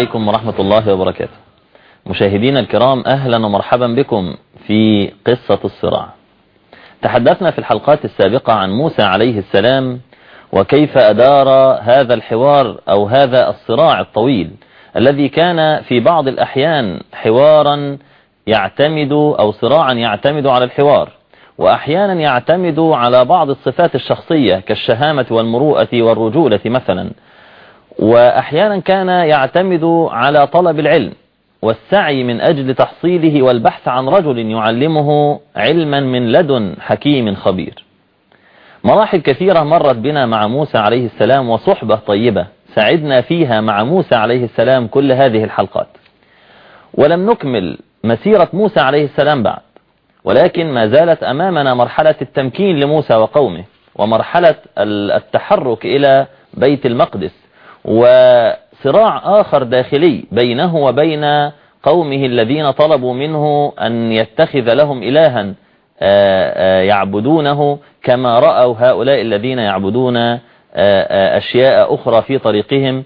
عليكم ورحمة الله وبركاته. مشاهدينا الكرام أهلا ومرحبا بكم في قصة الصراع. تحدثنا في الحلقات السابقة عن موسى عليه السلام وكيف أدار هذا الحوار أو هذا الصراع الطويل الذي كان في بعض الأحيان حوارا يعتمد أو صراعا يعتمد على الحوار وأحيانا يعتمد على بعض الصفات الشخصية كالشهامة والمروءة والرجولة مثلا. وأحيانا كان يعتمد على طلب العلم والسعي من أجل تحصيله والبحث عن رجل يعلمه علما من لدن حكيم خبير. مراحل كثيرة مرت بنا مع موسى عليه السلام وصحبة طيبة سعدنا فيها مع موسى عليه السلام كل هذه الحلقات. ولم نكمل مسيرة موسى عليه السلام بعد ولكن ما زالت أمامنا مرحلة التمكين لموسى وقومه ومرحلة التحرك إلى بيت المقدس وصراع آخر داخلي بينه وبين قومه الذين طلبوا منه أن يتخذ لهم إلها يعبدونه كما رأوا هؤلاء الذين يعبدون أشياء أخرى في طريقهم.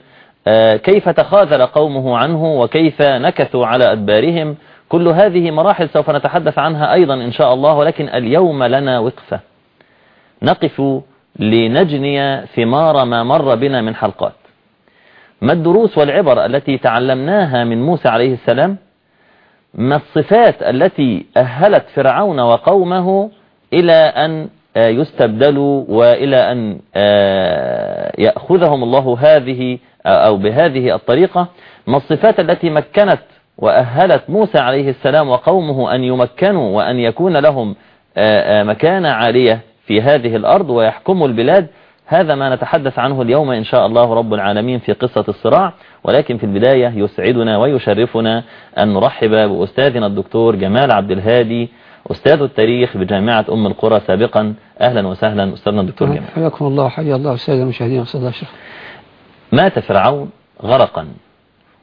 كيف تخاذل قومه عنه وكيف نكثوا على أدبارهم؟ كل هذه مراحل سوف نتحدث عنها أيضا إن شاء الله ولكن اليوم لنا وقفة. نقف لنجني ثمار ما مر بنا من حلقات. ما الدروس والعبر التي تعلمناها من موسى عليه السلام؟ ما الصفات التي أهلت فرعون وقومه إلى أن يستبدلوا وإلى أن يأخذهم الله هذه أو بهذه الطريقة؟ ما الصفات التي مكنت وأهلت موسى عليه السلام وقومه أن يمكنوا وأن يكون لهم مكانة عالية في هذه الأرض ويحكموا البلاد؟ هذا ما نتحدث عنه اليوم إن شاء الله رب العالمين في قصة الصراع ولكن في البداية يسعدنا ويشرفنا أن نرحب بأستاذنا الدكتور جمال عبد الهادي أستاذ التاريخ بجامعة أم القرى سابقا. أهلا وسهلا أستاذنا الدكتور جمال. حياكم الله حيا الله أستاذ المشاهدين وصلى الله مات فرعون غرقا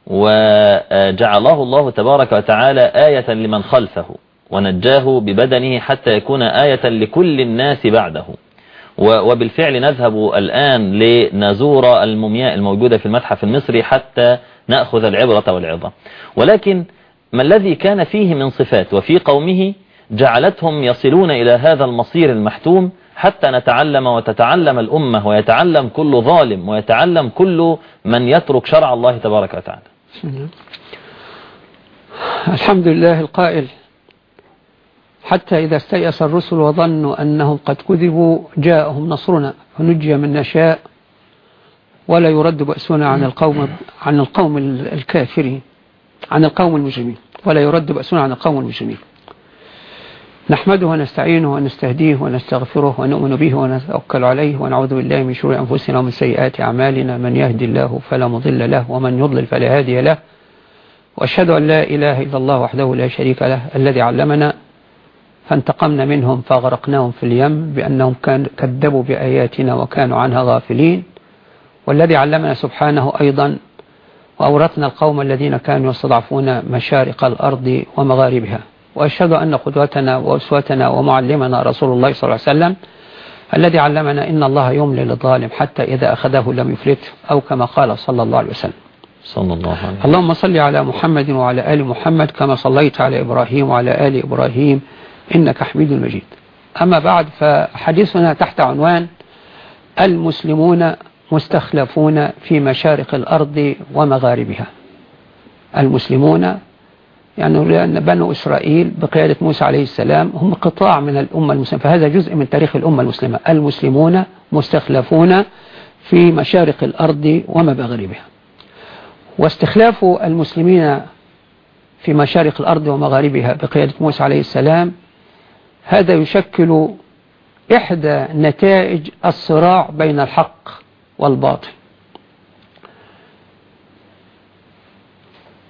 وجعله الله تبارك وتعالى آية لمن خلفه ونجاه ببدنه حتى يكون آية لكل الناس بعده. وبالفعل نذهب الآن لنزور المومياء الموجودة في المتحف المصري حتى نأخذ العبرة والعظة. ولكن ما الذي كان فيه من صفات وفي قومه جعلتهم يصلون إلى هذا المصير المحتوم حتى نتعلم وتتعلم الأمة ويتعلم كل ظالم ويتعلم كل من يترك شرع الله تبارك وتعالى. الحمد لله القائل حتى إذا استيأس الرسل وظنوا أنهم قد كذبوا جاءهم نصرنا فنجي من نشاء ولا يرد بأسنا عن القوم عن القوم الكافرين عن القوم المجرمين ولا يرد بأسنا عن القوم المجرمين. نحمده ونستعينه ونستهديه ونستغفره ونؤمن به ونتوكل عليه ونعوذ بالله من شرور أنفسنا ومن سيئات أعمالنا. من يهدي الله فلا مضل له ومن يضلل فلا هادي له. وأشهد أن لا إله إلا الله وحده لا شريك له الذي علمنا فانتقمنا منهم فأغرقناهم في اليم بأنهم كان كذبوا بآياتنا وكانوا عنها غافلين. والذي علمنا سبحانه أيضا وأورثنا القوم الذين كانوا يستضعفون مشارق الأرض ومغاربها. وأشهد أن قدوتنا وأسوتنا ومعلمنا رسول الله صلى الله عليه وسلم الذي علمنا إن الله يملي للظالم حتى إذا أخذه لم يفلته أو كما قال صلى الله عليه وسلم. صلى الله عليه وسلم. اللهم صل على محمد وعلى آل محمد كما صليت على إبراهيم وعلى آل إبراهيم إنك حميد مجيد. أما بعد فحديثنا تحت عنوان المسلمون مستخلفون في مشارق الأرض ومغاربها. المسلمون يعني بنو إسرائيل بقيادة موسى عليه السلام هم قطاع من الأمة المسلمة فهذا جزء من تاريخ الأمة المسلمة. المسلمون مستخلفون في مشارق الأرض ومغاربها. واستخلاف المسلمين في مشارق الأرض ومغاربها بقيادة موسى عليه السلام هذا يشكل إحدى نتائج الصراع بين الحق والباطل.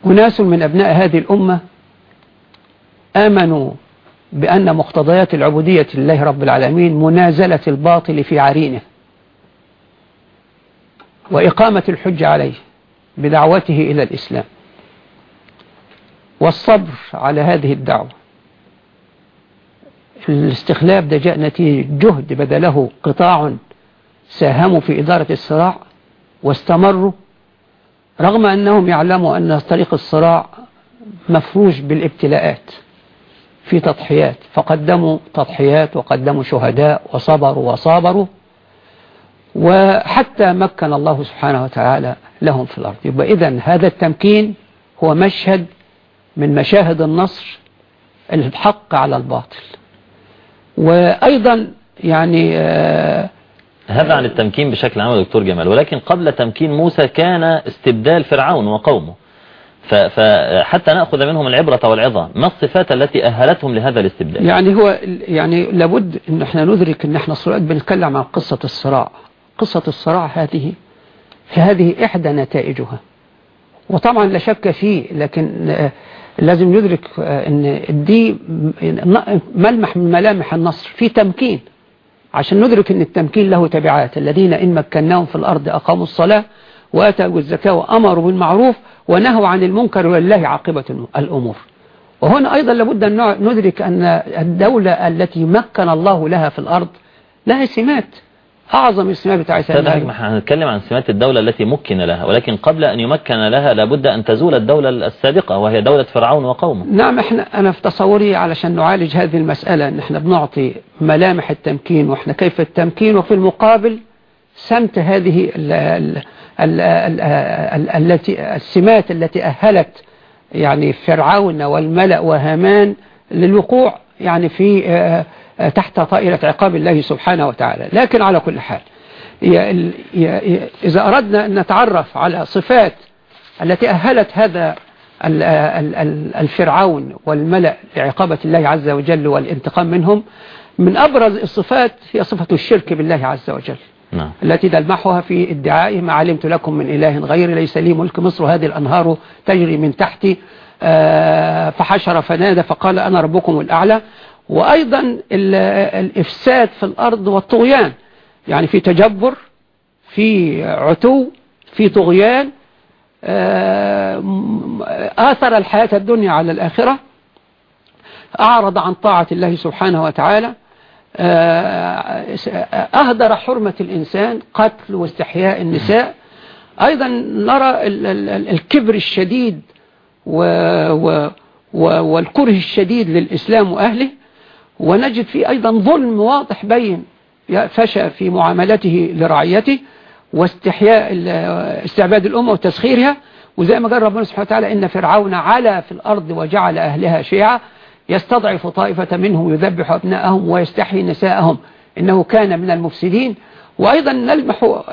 أناس من أبناء هذه الأمة آمنوا بأن مقتضيات العبودية لله رب العالمين منازلة الباطل في عرينه وإقامة الحج عليه بدعوته إلى الإسلام. والصبر على هذه الدعوة الاستخلاف ده جاء نتيجة جهد بذله قطاع ساهموا في إدارة الصراع واستمروا رغم أنهم يعلموا أن طريق الصراع مفروش بالابتلاءات في تضحيات فقدموا تضحيات وقدموا شهداء وصبروا وصابروا وحتى مكن الله سبحانه وتعالى لهم في الأرض. يبقى إذن هذا التمكين هو مشهد من مشاهد النصر الحق على الباطل. وأيضا يعني آه هذا عن التمكين بشكل عام دكتور جمال ولكن قبل تمكين موسى كان استبدال فرعون وقومه. فحتى نأخذ منهم العبرة والعظة ما الصفات التي أهلتهم لهذا الاستبدال؟ يعني هو يعني لابد إن إحنا ندرك إن إحنا صراط بنتكلم عن قصة الصراع. قصة الصراع هذه هذه إحدى نتائجها. وطبعا لا شك فيه لكن لازم ندرك إن دي ملمح من ملامح النصر في تمكين. عشان ندرك إن التمكين له تبعات. الذين إن مكناهم في الأرض أقاموا الصلاة وآتوا الزكاة وأمروا بالمعروف ونهوا عن المنكر ولله عاقبة الأمور. وهنا أيضا لابد أن ندرك أن الدولة التي مكن الله لها في الأرض لها سمات. أعظم السمات بتاع سيدنا إحنا هنتكلم عن سمات الدولة التي مكن لها ولكن قبل أن يمكن لها لابد أن تزول الدولة السابقة وهي دولة فرعون وقومه. نعم إحنا أنا في تصوري علشان نعالج هذه المسألة أن إحنا بنعطي ملامح التمكين وإحنا كيف التمكين وفي المقابل سمت هذه ال ال ال ال التي السمات التي أهلت يعني فرعون والملأ وهامان للوقوع يعني في تحت طائلة عقاب الله سبحانه وتعالى. لكن على كل حال إذا أردنا أن نتعرف على صفات التي أهلت هذا الفرعون والملأ لعقابة الله عز وجل والانتقام منهم من أبرز الصفات هي صفة الشرك بالله عز وجل. نعم. التي تلمحها في ادعائه ما علمت لكم من إله غير ليس لي ملك مصر وهذه الأنهار تجري من تحتي فحشر فنادى فقال أنا ربكم الأعلى. وأيضا الإفساد في الأرض والطغيان. يعني في تجبر في عتو في طغيان. آثر الحياة الدنيا على الآخرة. أعرض عن طاعة الله سبحانه وتعالى. أهدر حرمة الإنسان قتل واستحياء النساء. أيضا نرى الكبر الشديد والكره الشديد للإسلام وأهله. ونجد فيه أيضا ظلم واضح بين فشى في معاملته لرعيته واستحياء استعباد الأمة وتسخيرها. وزي ما قال ربنا سبحانه وتعالى إن فرعون علا في الأرض وجعل أهلها شيعا. يستضعف طائفة منهم يذبح أبناءهم ويستحيي نساءهم. إنه كان من المفسدين. وأيضا نلمح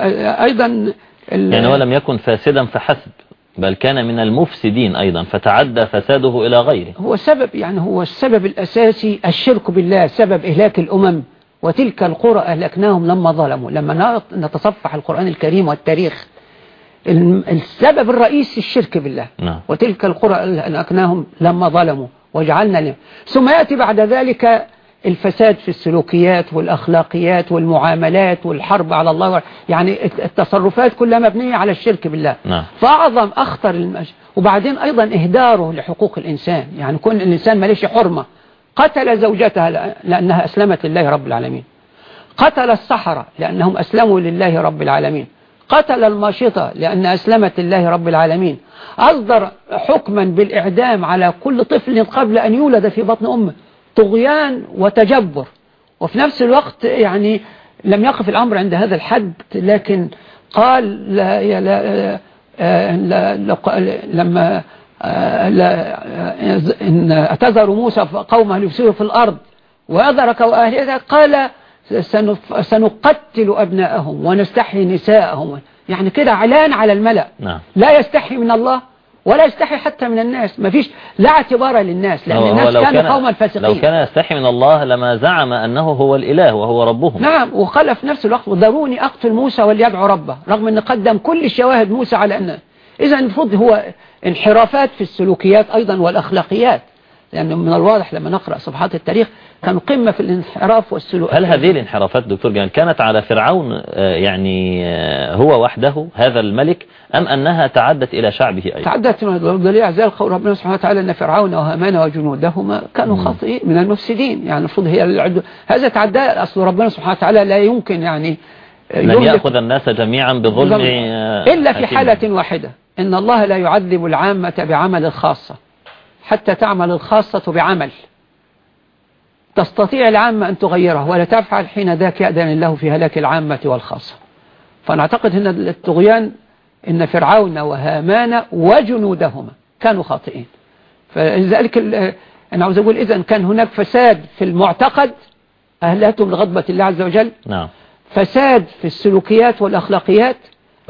أيضا يعني هو لم يكن فاسدا فحسب. بل كان من المفسدين أيضا فتعدى فساده إلى غيره. هو سبب يعني هو السبب الأساسي الشرك بالله سبب إهلاك الأمم وتلك القرى أهلكناهم لما ظلموا. لما نتصفح القرآن الكريم والتاريخ السبب الرئيسي الشرك بالله. نعم. وتلك القرى أهلكناهم لما ظلموا وجعلنا لهم. ثم يأتي بعد ذلك الفساد في السلوكيات والأخلاقيات والمعاملات والحرب على الله يعني التصرفات كلها مبنية على الشرك بالله. نعم. فأعظم أخطر المش... وبعدين أيضا إهداره لحقوق الإنسان. يعني كل الإنسان ماليش حرمة. قتل زوجتها لأنها أسلمت لله رب العالمين. قتل السحرة لأنهم أسلموا لله رب العالمين. قتل الماشطة لأن أسلمت لله رب العالمين. أصدر حكما بالإعدام على كل طفل قبل أن يولد في بطن أمه. طغيان وتجبر. وفي نفس الوقت يعني لم يقف الأمر عند هذا الحد لكن قال لا لا لا لما لا إن اعتذروا موسى قومه ليفسدوا في الأرض وأدرك وأهلها قال سنقتل أبناءهم ونستحي نساءهم. يعني كده اعلان على الملأ. نعم. لا يستحي من الله ولا يستحي حتى من الناس. ما فيش لا اعتبار للناس لأن الناس كانوا كان قوما فاسقين. لو كان يستحي من الله لما زعم أنه هو الإله وهو ربهم. نعم وقال في نفس الوقت ضروني أقتل موسى وليدعو ربه رغم أن قدم كل الشواهد موسى على أنه إذا المفروض هو انحرافات في السلوكيات أيضا والأخلاقيات. لأنه من الواضح لما نقرأ صفحات التاريخ كان قمة في الانحراف والسلوك. هل هذه الانحرافات دكتور جمال كانت على فرعون يعني هو وحده هذا الملك أم أنها تعدت إلى شعبه أيضا؟ تعدت دليل أعزال قول ربنا سبحانه وتعالى أن فرعون وهامان وجنودهما كانوا خاطئين من المفسدين. يعني المفروض هي العد... هذا تعدى أصل ربنا سبحانه وتعالى لا يمكن يعني لن يهلك- يأخذ الناس جميعا بظلم. آه، إلا في. حالة واحدة إن الله لا يعذب العامة بعمل الخاصة حتى تعمل الخاصة بعمل. تستطيع العامة أن تغيره ولا تفعل حين ذاك يأذن الله في هلاك العامة والخاصة. فنعتقد أن الطغيان إن فرعون وهامان وجنودهما كانوا خاطئين. فلذلك أنا عاوز أقول إذا كان هناك فساد في المعتقد أهلتهم لغضبة الله عز وجل. نعم. فساد في السلوكيات والأخلاقيات.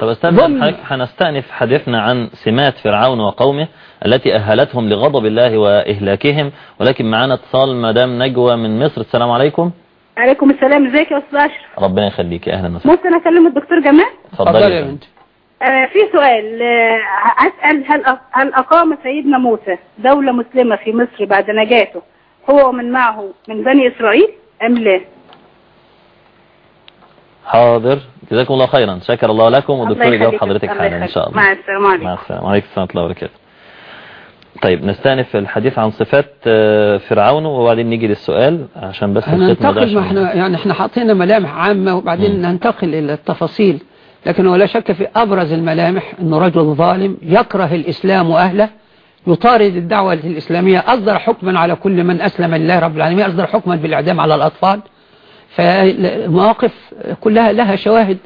طب حضرتك هنستأنف حديثنا عن سمات فرعون وقومه التي أهلتهم لغضب الله وإهلاكهم ولكن معنا اتصال مدام نجوى من مصر. السلام عليكم. عليكم السلام. ازيك يا أستاذ اشرف ربنا يخليك. يا أهلا وسهلا. ممكن اكلم الدكتور جمال. اتفضلي يا يا بنت آه في سؤال آه اسال هل هل أقام سيدنا موسى دولة مسلمة في مصر بعد نجاته هو ومن معه من بني إسرائيل أم لا؟ حاضر جزاكم الله خيرا شكر الله لكم والدكتور يجاوب. حضرتك حالا إن يخليك. شاء الله مع السلامة عليكم مع السلامة وعليكم السلام ورحمة الله وبركاته طيب نستأنف الحديث عن صفات آه، فرعون وبعدين نيجي للسؤال عشان بس مضيعش ما. إحنا يعني إحنا حاطين ملامح عامة وبعدين مم. ننتقل إلى التفاصيل لكن ولا شك في أبرز الملامح أنه رجل ظالم يكره الإسلام وأهله يطارد الدعوة الإسلامية أصدر حكما على كل من أسلم لله رب العالمين أصدر حكما بالإعدام على الأطفال فالمواقف كلها لها شواهد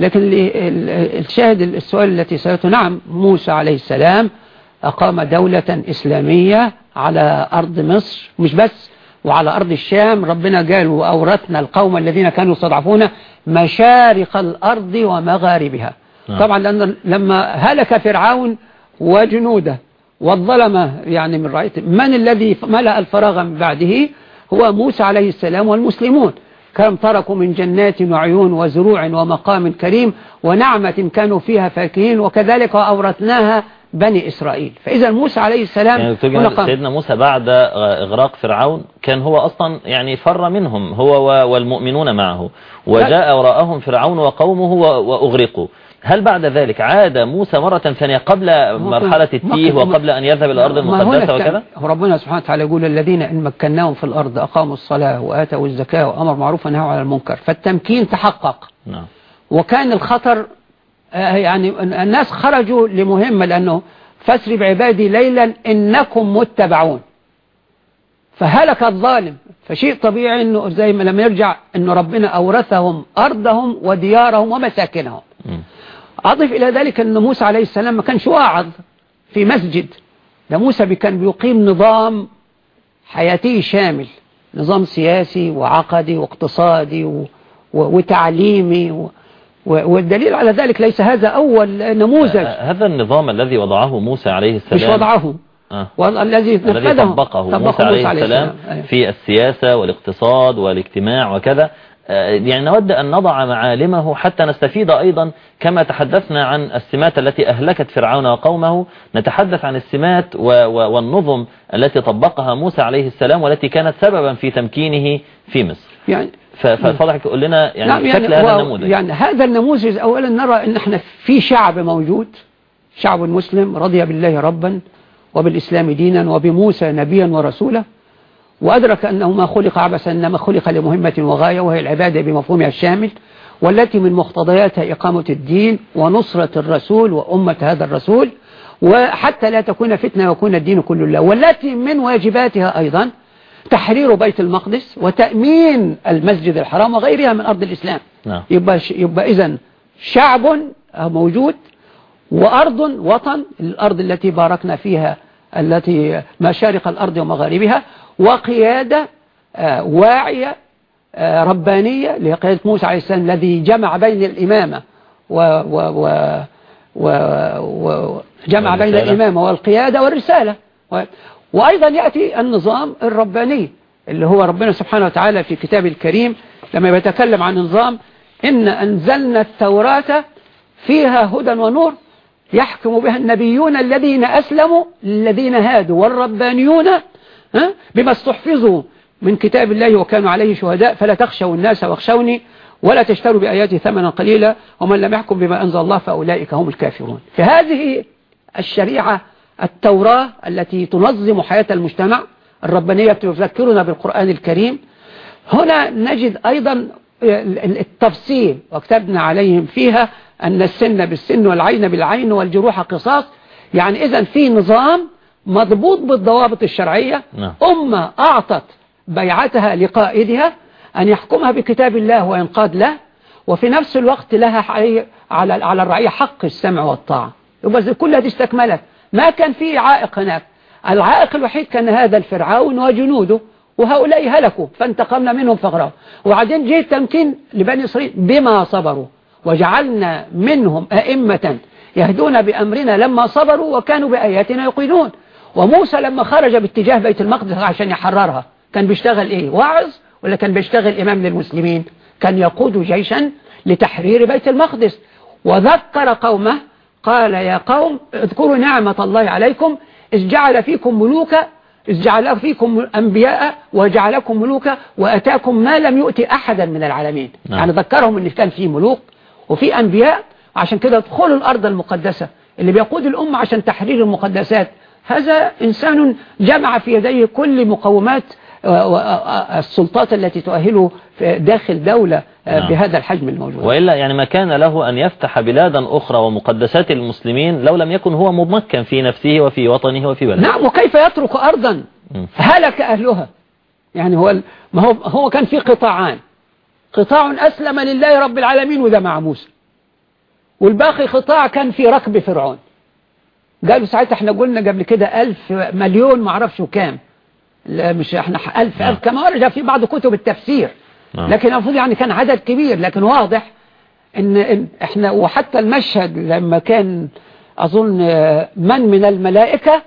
لكن ال- ال- الشاهد السؤال التي سألته نعم موسى عليه السلام أقام دولة إسلامية على أرض مصر مش بس وعلى أرض الشام. ربنا قال وأورثنا القوم الذين كانوا يستضعفون مشارق الأرض ومغاربها. نعم. طبعا لأن لما هلك فرعون وجنوده والظلمة يعني من رأيته من الذي ملأ الفراغ من بعده؟ هو موسى عليه السلام والمسلمون. كم تركوا من جنات وعيون وزروع ومقام كريم ونعمة كانوا فيها فاكهين وكذلك أورثناها بني إسرائيل. فإذا موسى عليه السلام يعني. سيدنا موسى بعد إغراق فرعون كان هو أصلا يعني فر منهم هو والمؤمنون معه. وجاء وراءهم فرعون وقومه وأغرقوا. هل بعد ذلك عاد موسى مرة ثانية قبل مرحلة التيه وقبل أن يذهب إلى الأرض المقدسة وكذا؟ ربنا سبحانه وتعالى يقول الذين إن مكناهم في الأرض أقاموا الصلاة وآتوا الزكاة وأمر معروف ونهوا عن المنكر. فالتمكين تحقق. نعم. وكان الخطر آه، يعني الناس خرجوا لمهمة لأنه فاسر بعبادي ليلا إنكم متبعون. فهلك الظالم. فشيء طبيعي أنه زي ما لما يرجع أنه ربنا أورثهم أرضهم وديارهم ومساكنهم. أضف إلى ذلك أن موسى عليه السلام ما كانش واعظ في مسجد. ده موسى كان بيقيم نظام حياتي شامل نظام سياسي وعقدي واقتصادي و... و... وتعليمي و... والدليل على ذلك ليس هذا أول نموذج آه، هذا النظام الذي وضعه موسى عليه السلام. مش وضعه آه. والذي الذي نفذه طبقه. موسى عليه السلام. أيوة. في السياسة والاقتصاد والاجتماع وكذا. يعني نود أن نضع معالمه حتى نستفيد أيضا كما تحدثنا عن السمات التي أهلكت فرعون وقومه. نتحدث عن السمات والنظم التي طبقها موسى عليه السلام والتي كانت سببا في تمكينه في مصر. يعني ف- ففضلك قول لنا يعني نعم شكل يعني, هذا النموذج. يعني هذا النموذج أولا نرى أن إحنا في شعب موجود شعب مسلم رضي بالله ربا وبالإسلام دينا وبموسى نبيا ورسولا. وأدرك أنه ما خلق عبثا إنما خلق لمهمة وغاية وهي العبادة بمفهومها الشامل والتي من مقتضياتها إقامة الدين ونصرة الرسول وأمة هذا الرسول وحتى لا تكون فتنة ويكون الدين كله الله والتي من واجباتها أيضا تحرير بيت المقدس وتأمين المسجد الحرام وغيرها من أرض الإسلام نعم. يبقى, ش- يبقى إذن شعب موجود وأرض وطن الأرض التي باركنا فيها التي مشارق الأرض ومغاربها وقيادة آه، واعية آه، ربانية لقيادة موسى عليه السلام الذي جمع بين الإمامة و و و و و جمع بين. الإمامة والقيادة والرسالة و وأيضا يأتي النظام الرباني اللي هو ربنا سبحانه وتعالى في كتاب الكريم لما يتكلم عن نظام إن أنزلنا التوراة فيها هدى ونور يحكم بها النبيون الذين أسلموا للذين هادوا والربانيون ها، بما استحفظوا من كتاب الله وكانوا عليه شهداء فلا تخشوا الناس واخشوني ولا تشتروا بآياتي ثمنا قليلا ومن لم يحكم بما أنزل الله فأولئك هم الكافرون. فهذه الشريعة التوراة التي تنظم حياة المجتمع الربانية تذكرنا بالقرآن الكريم. هنا نجد أيضا التفصيل وكتبنا عليهم فيها أن السن بالسن والعين بالعين والجروح قصاص. يعني إذا في نظام مضبوط بالضوابط الشرعية. نعم. أمة أعطت بيعتها لقائدها أن يحكمها بكتاب الله وينقاد له وفي نفس الوقت لها على على الرعية حق السمع والطاعة. يبقى كل هذه استكملت. ما كان في عائق هناك. العائق الوحيد كان هذا الفرعون وجنوده وهؤلاء هلكوا فانتقمنا منهم فغروا وبعدين جه التمكين لبني إسرائيل بما صبروا وجعلنا منهم أئمة يهدون بأمرنا لما صبروا وكانوا بآياتنا يقينون وموسى لما خرج باتجاه بيت المقدس عشان يحررها كان بيشتغل إيه؟ واعظ ولا كان بيشتغل إمام للمسلمين؟ كان يقود جيشا لتحرير بيت المقدس. وذكر قومه قال يا قوم اذكروا نعمة الله عليكم إذ جعل فيكم ملوكا إذ جعل فيكم أنبياء وجعلكم ملوكا وأتاكم ما لم يؤتي أحدا من العالمين. نعم. يعني ذكرهم أن كان في ملوك وفي أنبياء عشان كده ادخلوا الأرض المقدسة. اللي بيقود الأمة عشان تحرير المقدسات. هذا إنسان جمع في يديه كل مقومات السلطات التي تؤهله داخل دولة نعم. بهذا الحجم الموجود. وإلا يعني ما كان له أن يفتح بلادا أخرى ومقدسات المسلمين لو لم يكن هو ممكن في نفسه وفي وطنه وفي بلده. نعم وكيف يترك أرضا. هلك أهلها. يعني هو ما هو هو كان في قطاعان. قطاع أسلم لله رب العالمين وده مع موسى والباقي قطاع كان في ركب فرعون. قالوا ساعتها إحنا قلنا قبل كده ألف مليون معرفش وكام. لا مش إحنا ح- ألف نعم. ألف كما ورد في بعض كتب التفسير. نعم. لكن المفروض يعني كان عدد كبير. لكن واضح إن, إن إحنا وحتى المشهد لما كان أظن آه، من من الملائكة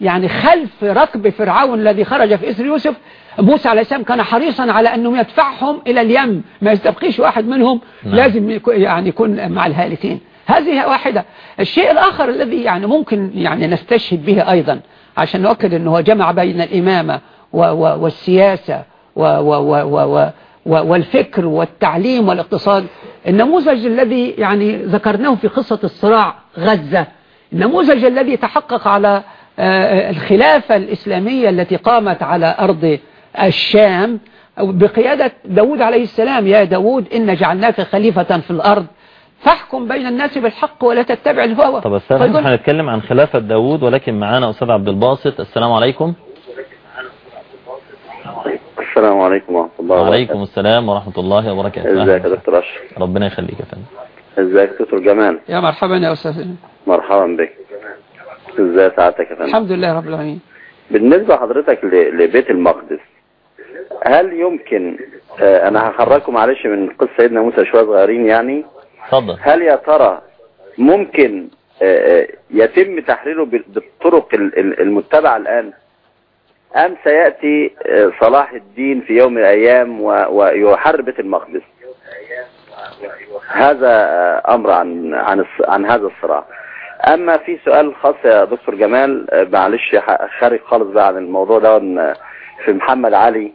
يعني خلف ركب فرعون الذي خرج في إسر يوسف موسى عليه السلام كان حريصا على أنه يدفعهم إلى اليم. ما يستبقيش واحد منهم. نعم. لازم يعني يكون مع الهالكين. هذه واحدة. الشيء الآخر الذي يعني ممكن يعني نستشهد به أيضا عشان نؤكد أنه جمع بين الإمامة والسياسة والفكر والتعليم والاقتصاد. النموذج الذي يعني ذكرناه في قصة الصراع غزة النموذج الذي تحقق على آه، الخلافة الإسلامية التي قامت على أرض الشام. بقيادة داود عليه السلام يا داود إن جعلناك خليفة في الأرض فاحكم بين الناس بالحق ولا تتبع الهوى. طب فيقول- إحنا هنتكلم عن خلافة داوود ولكن معانا أستاذ عبد الباسط. السلام عليكم. السلام عليكم ورحمة الله وعليكم السلام ورحمة الله وبركاته. إزيك يا. دكتور أشرف؟ ربنا يخليك يا فندم. إزيك دكتور جمال؟ يا مرحبا يا أستاذ. مرحبا بك. إزاي سعادتك يا فندم؟ الحمد لله رب العالمين. بالنسبة حضرتك ل- لبيت المقدس هل يمكن آه، أنا هخرجكم معلش من قصة سيدنا موسى شوية صغيرين يعني اتفضل. هل يا ترى ممكن آه، آه، يتم تحريره بال- بالطرق ال- ال- المتبعة الآن؟ أم سيأتي آه، صلاح الدين في يوم من الأيام ويحرر بيت المقدس؟ هذا أمر عن عن عن هذا الصراع. أما في سؤال خاص يا دكتور جمال معلش خارج خالص بقى عن الموضوع ده في محمد علي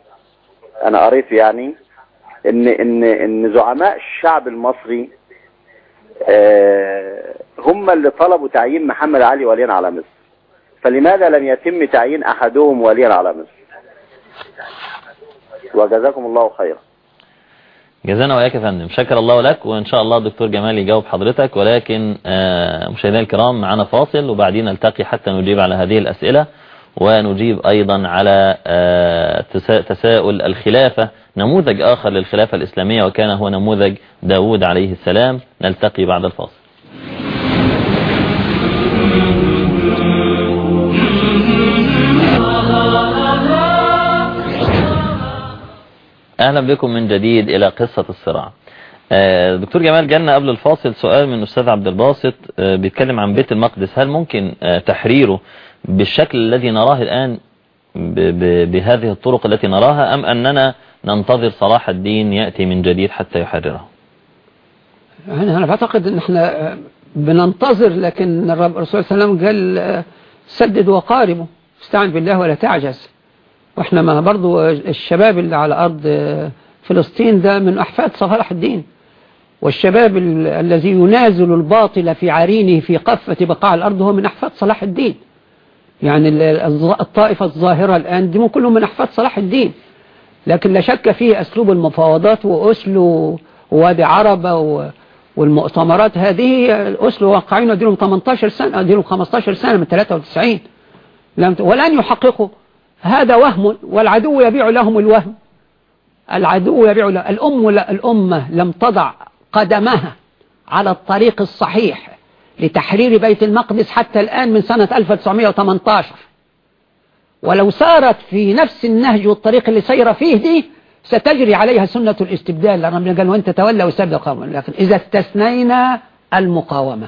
أنا قريت يعني إن إن إن زعماء الشعب المصري هم اللي طلبوا تعيين محمد علي وليا على مصر. فلماذا لم يتم تعيين أحدهم وليا على مصر؟ وجزاكم الله خيرا. جزانا وإياك يا فندم. شكر الله لك وإن شاء الله الدكتور جمال يجاوب حضرتك. ولكن آه، مشاهدينا الكرام معنا فاصل وبعدين نلتقي حتى نجيب على هذه الأسئلة ونجيب أيضا على آه، تسا- تساؤل الخلافة نموذج آخر للخلافة الإسلامية وكان هو نموذج داود عليه السلام. نلتقي بعد الفاصل. أهلا بكم من جديد إلى قصة الصراع. آه، دكتور جمال جالنا قبل الفاصل سؤال من أستاذ عبد الباسط آه، بيتكلم عن بيت المقدس. هل ممكن آه، تحريره بالشكل الذي نراه الآن بهذه الطرق التي نراها أم أننا ننتظر صلاح الدين يأتي من جديد حتى يحرره؟ يعني أنا بعتقد أن إحنا آه، بننتظر لكن الرسول صلى الله عليه وسلم قال آه، سدد وقاربه استعن بالله ولا تعجز. وإحنا ما برضو آه، الشباب اللي على أرض فلسطين ده من أحفاد صلاح الدين. والشباب ال- الذي ينازل الباطل في عرينه في قفة بقاع الأرض هو من أحفاد صلاح الدين. يعني الطائفة الظاهرة الآن دي كلهم من أحفاد صلاح الدين. لكن لا شك فيه أسلوب المفاوضات وأسلو وادي عربة و- والمؤتمرات هذه أسلو واقعين اديلهم 18 سنة اديلهم 15 سنة من 93 لم ولن يحققوا. هذا وهم والعدو يبيع لهم الوهم. العدو يبيع لهم الأم الأمة لم تضع قدمها على الطريق الصحيح لتحرير بيت المقدس حتى الآن من سنة 1918 ولو سارت في نفس النهج والطريق اللي سير فيه دي ستجري عليها سنة الاستبدال لأن ربنا قال وانت تولى وسبب القوم لكن إذا استثنينا المقاومة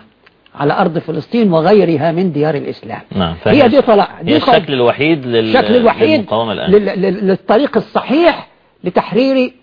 على أرض فلسطين وغيرها من ديار الإسلام. نعم هي دي طلع دي قول- الشكل الوحيد لل... الشكل الوحيد للمقاومة الآن. لل- لل- للطريق الصحيح لتحرير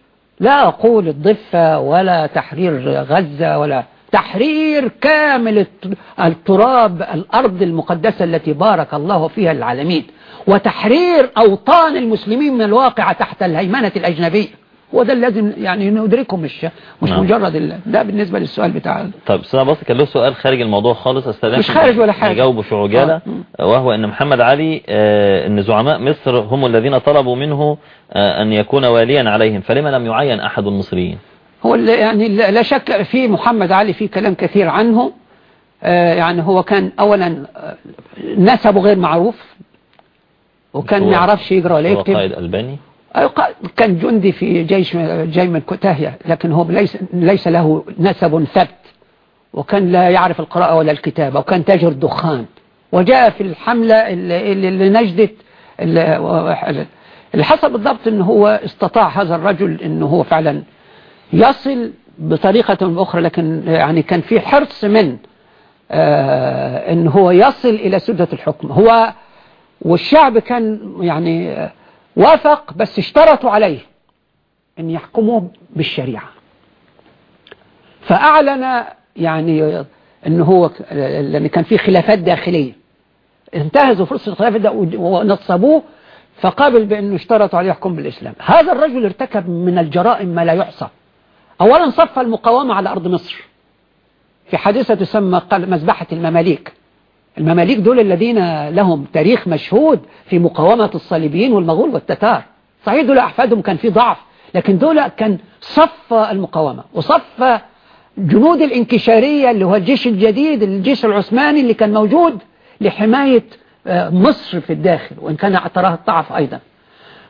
لا أقول الضفة ولا تحرير غزة ولا تحرير كامل الت- التراب الأرض المقدسة التي بارك الله فيها العالمين. وتحرير أوطان المسلمين من الواقع تحت الهيمنة الأجنبية وده لازم يعني ندركه مش مش نعم. مجرد ال... ده بالنسبة للسؤال بتاع طيب أستاذ بص كان له سؤال خارج الموضوع خالص أستاذ مش خارج ولا حاجة. يجاوبه في عجالة آه. وهو إن محمد علي آه، إن زعماء مصر هم الذين طلبوا منه آه، أن يكون واليا عليهم فلما لم يعين أحد المصريين هو اللي يعني لا شك في محمد علي في كلام كثير عنه آه، يعني هو كان أولا آه، نسبه غير معروف وكان ما يعرفش يقرأ ولا هو يكتب قائد ألباني؟ ق- كان جندي في جيش جاي من كتاهية لكن هو ليس ليس له نسب ثبت وكان لا يعرف القراءة ولا الكتابة وكان تاجر دخان. وجاء في الحملة اللي نجدت اللي حصل بالضبط ان هو استطاع هذا الرجل إنه هو فعلا يصل بطريقة أخرى لكن يعني كان في حرص من آه إن هو يصل إلى سدة الحكم. هو والشعب كان يعني وافق بس اشترطوا عليه إن يحكموا بالشريعة. فأعلن يعني ان هو لأن كان في خلافات داخلية. انتهزوا فرصة الخلافة ده ونصبوه فقابل بأنه اشترطوا عليه يحكم بالإسلام. هذا الرجل ارتكب من الجرائم ما لا يحصى. أولا صف المقاومة على أرض مصر. في حادثة تسمى مذبحة المماليك. المماليك دول الذين لهم تاريخ مشهود في مقاومة الصليبيين والمغول والتتار. صحيح دول أحفادهم كان في ضعف لكن دول كان صف المقاومة وصف جنود الانكشارية اللي هو الجيش الجديد الجيش العثماني اللي كان موجود لحماية آه، مصر في الداخل وإن كان اعتراه الضعف أيضا.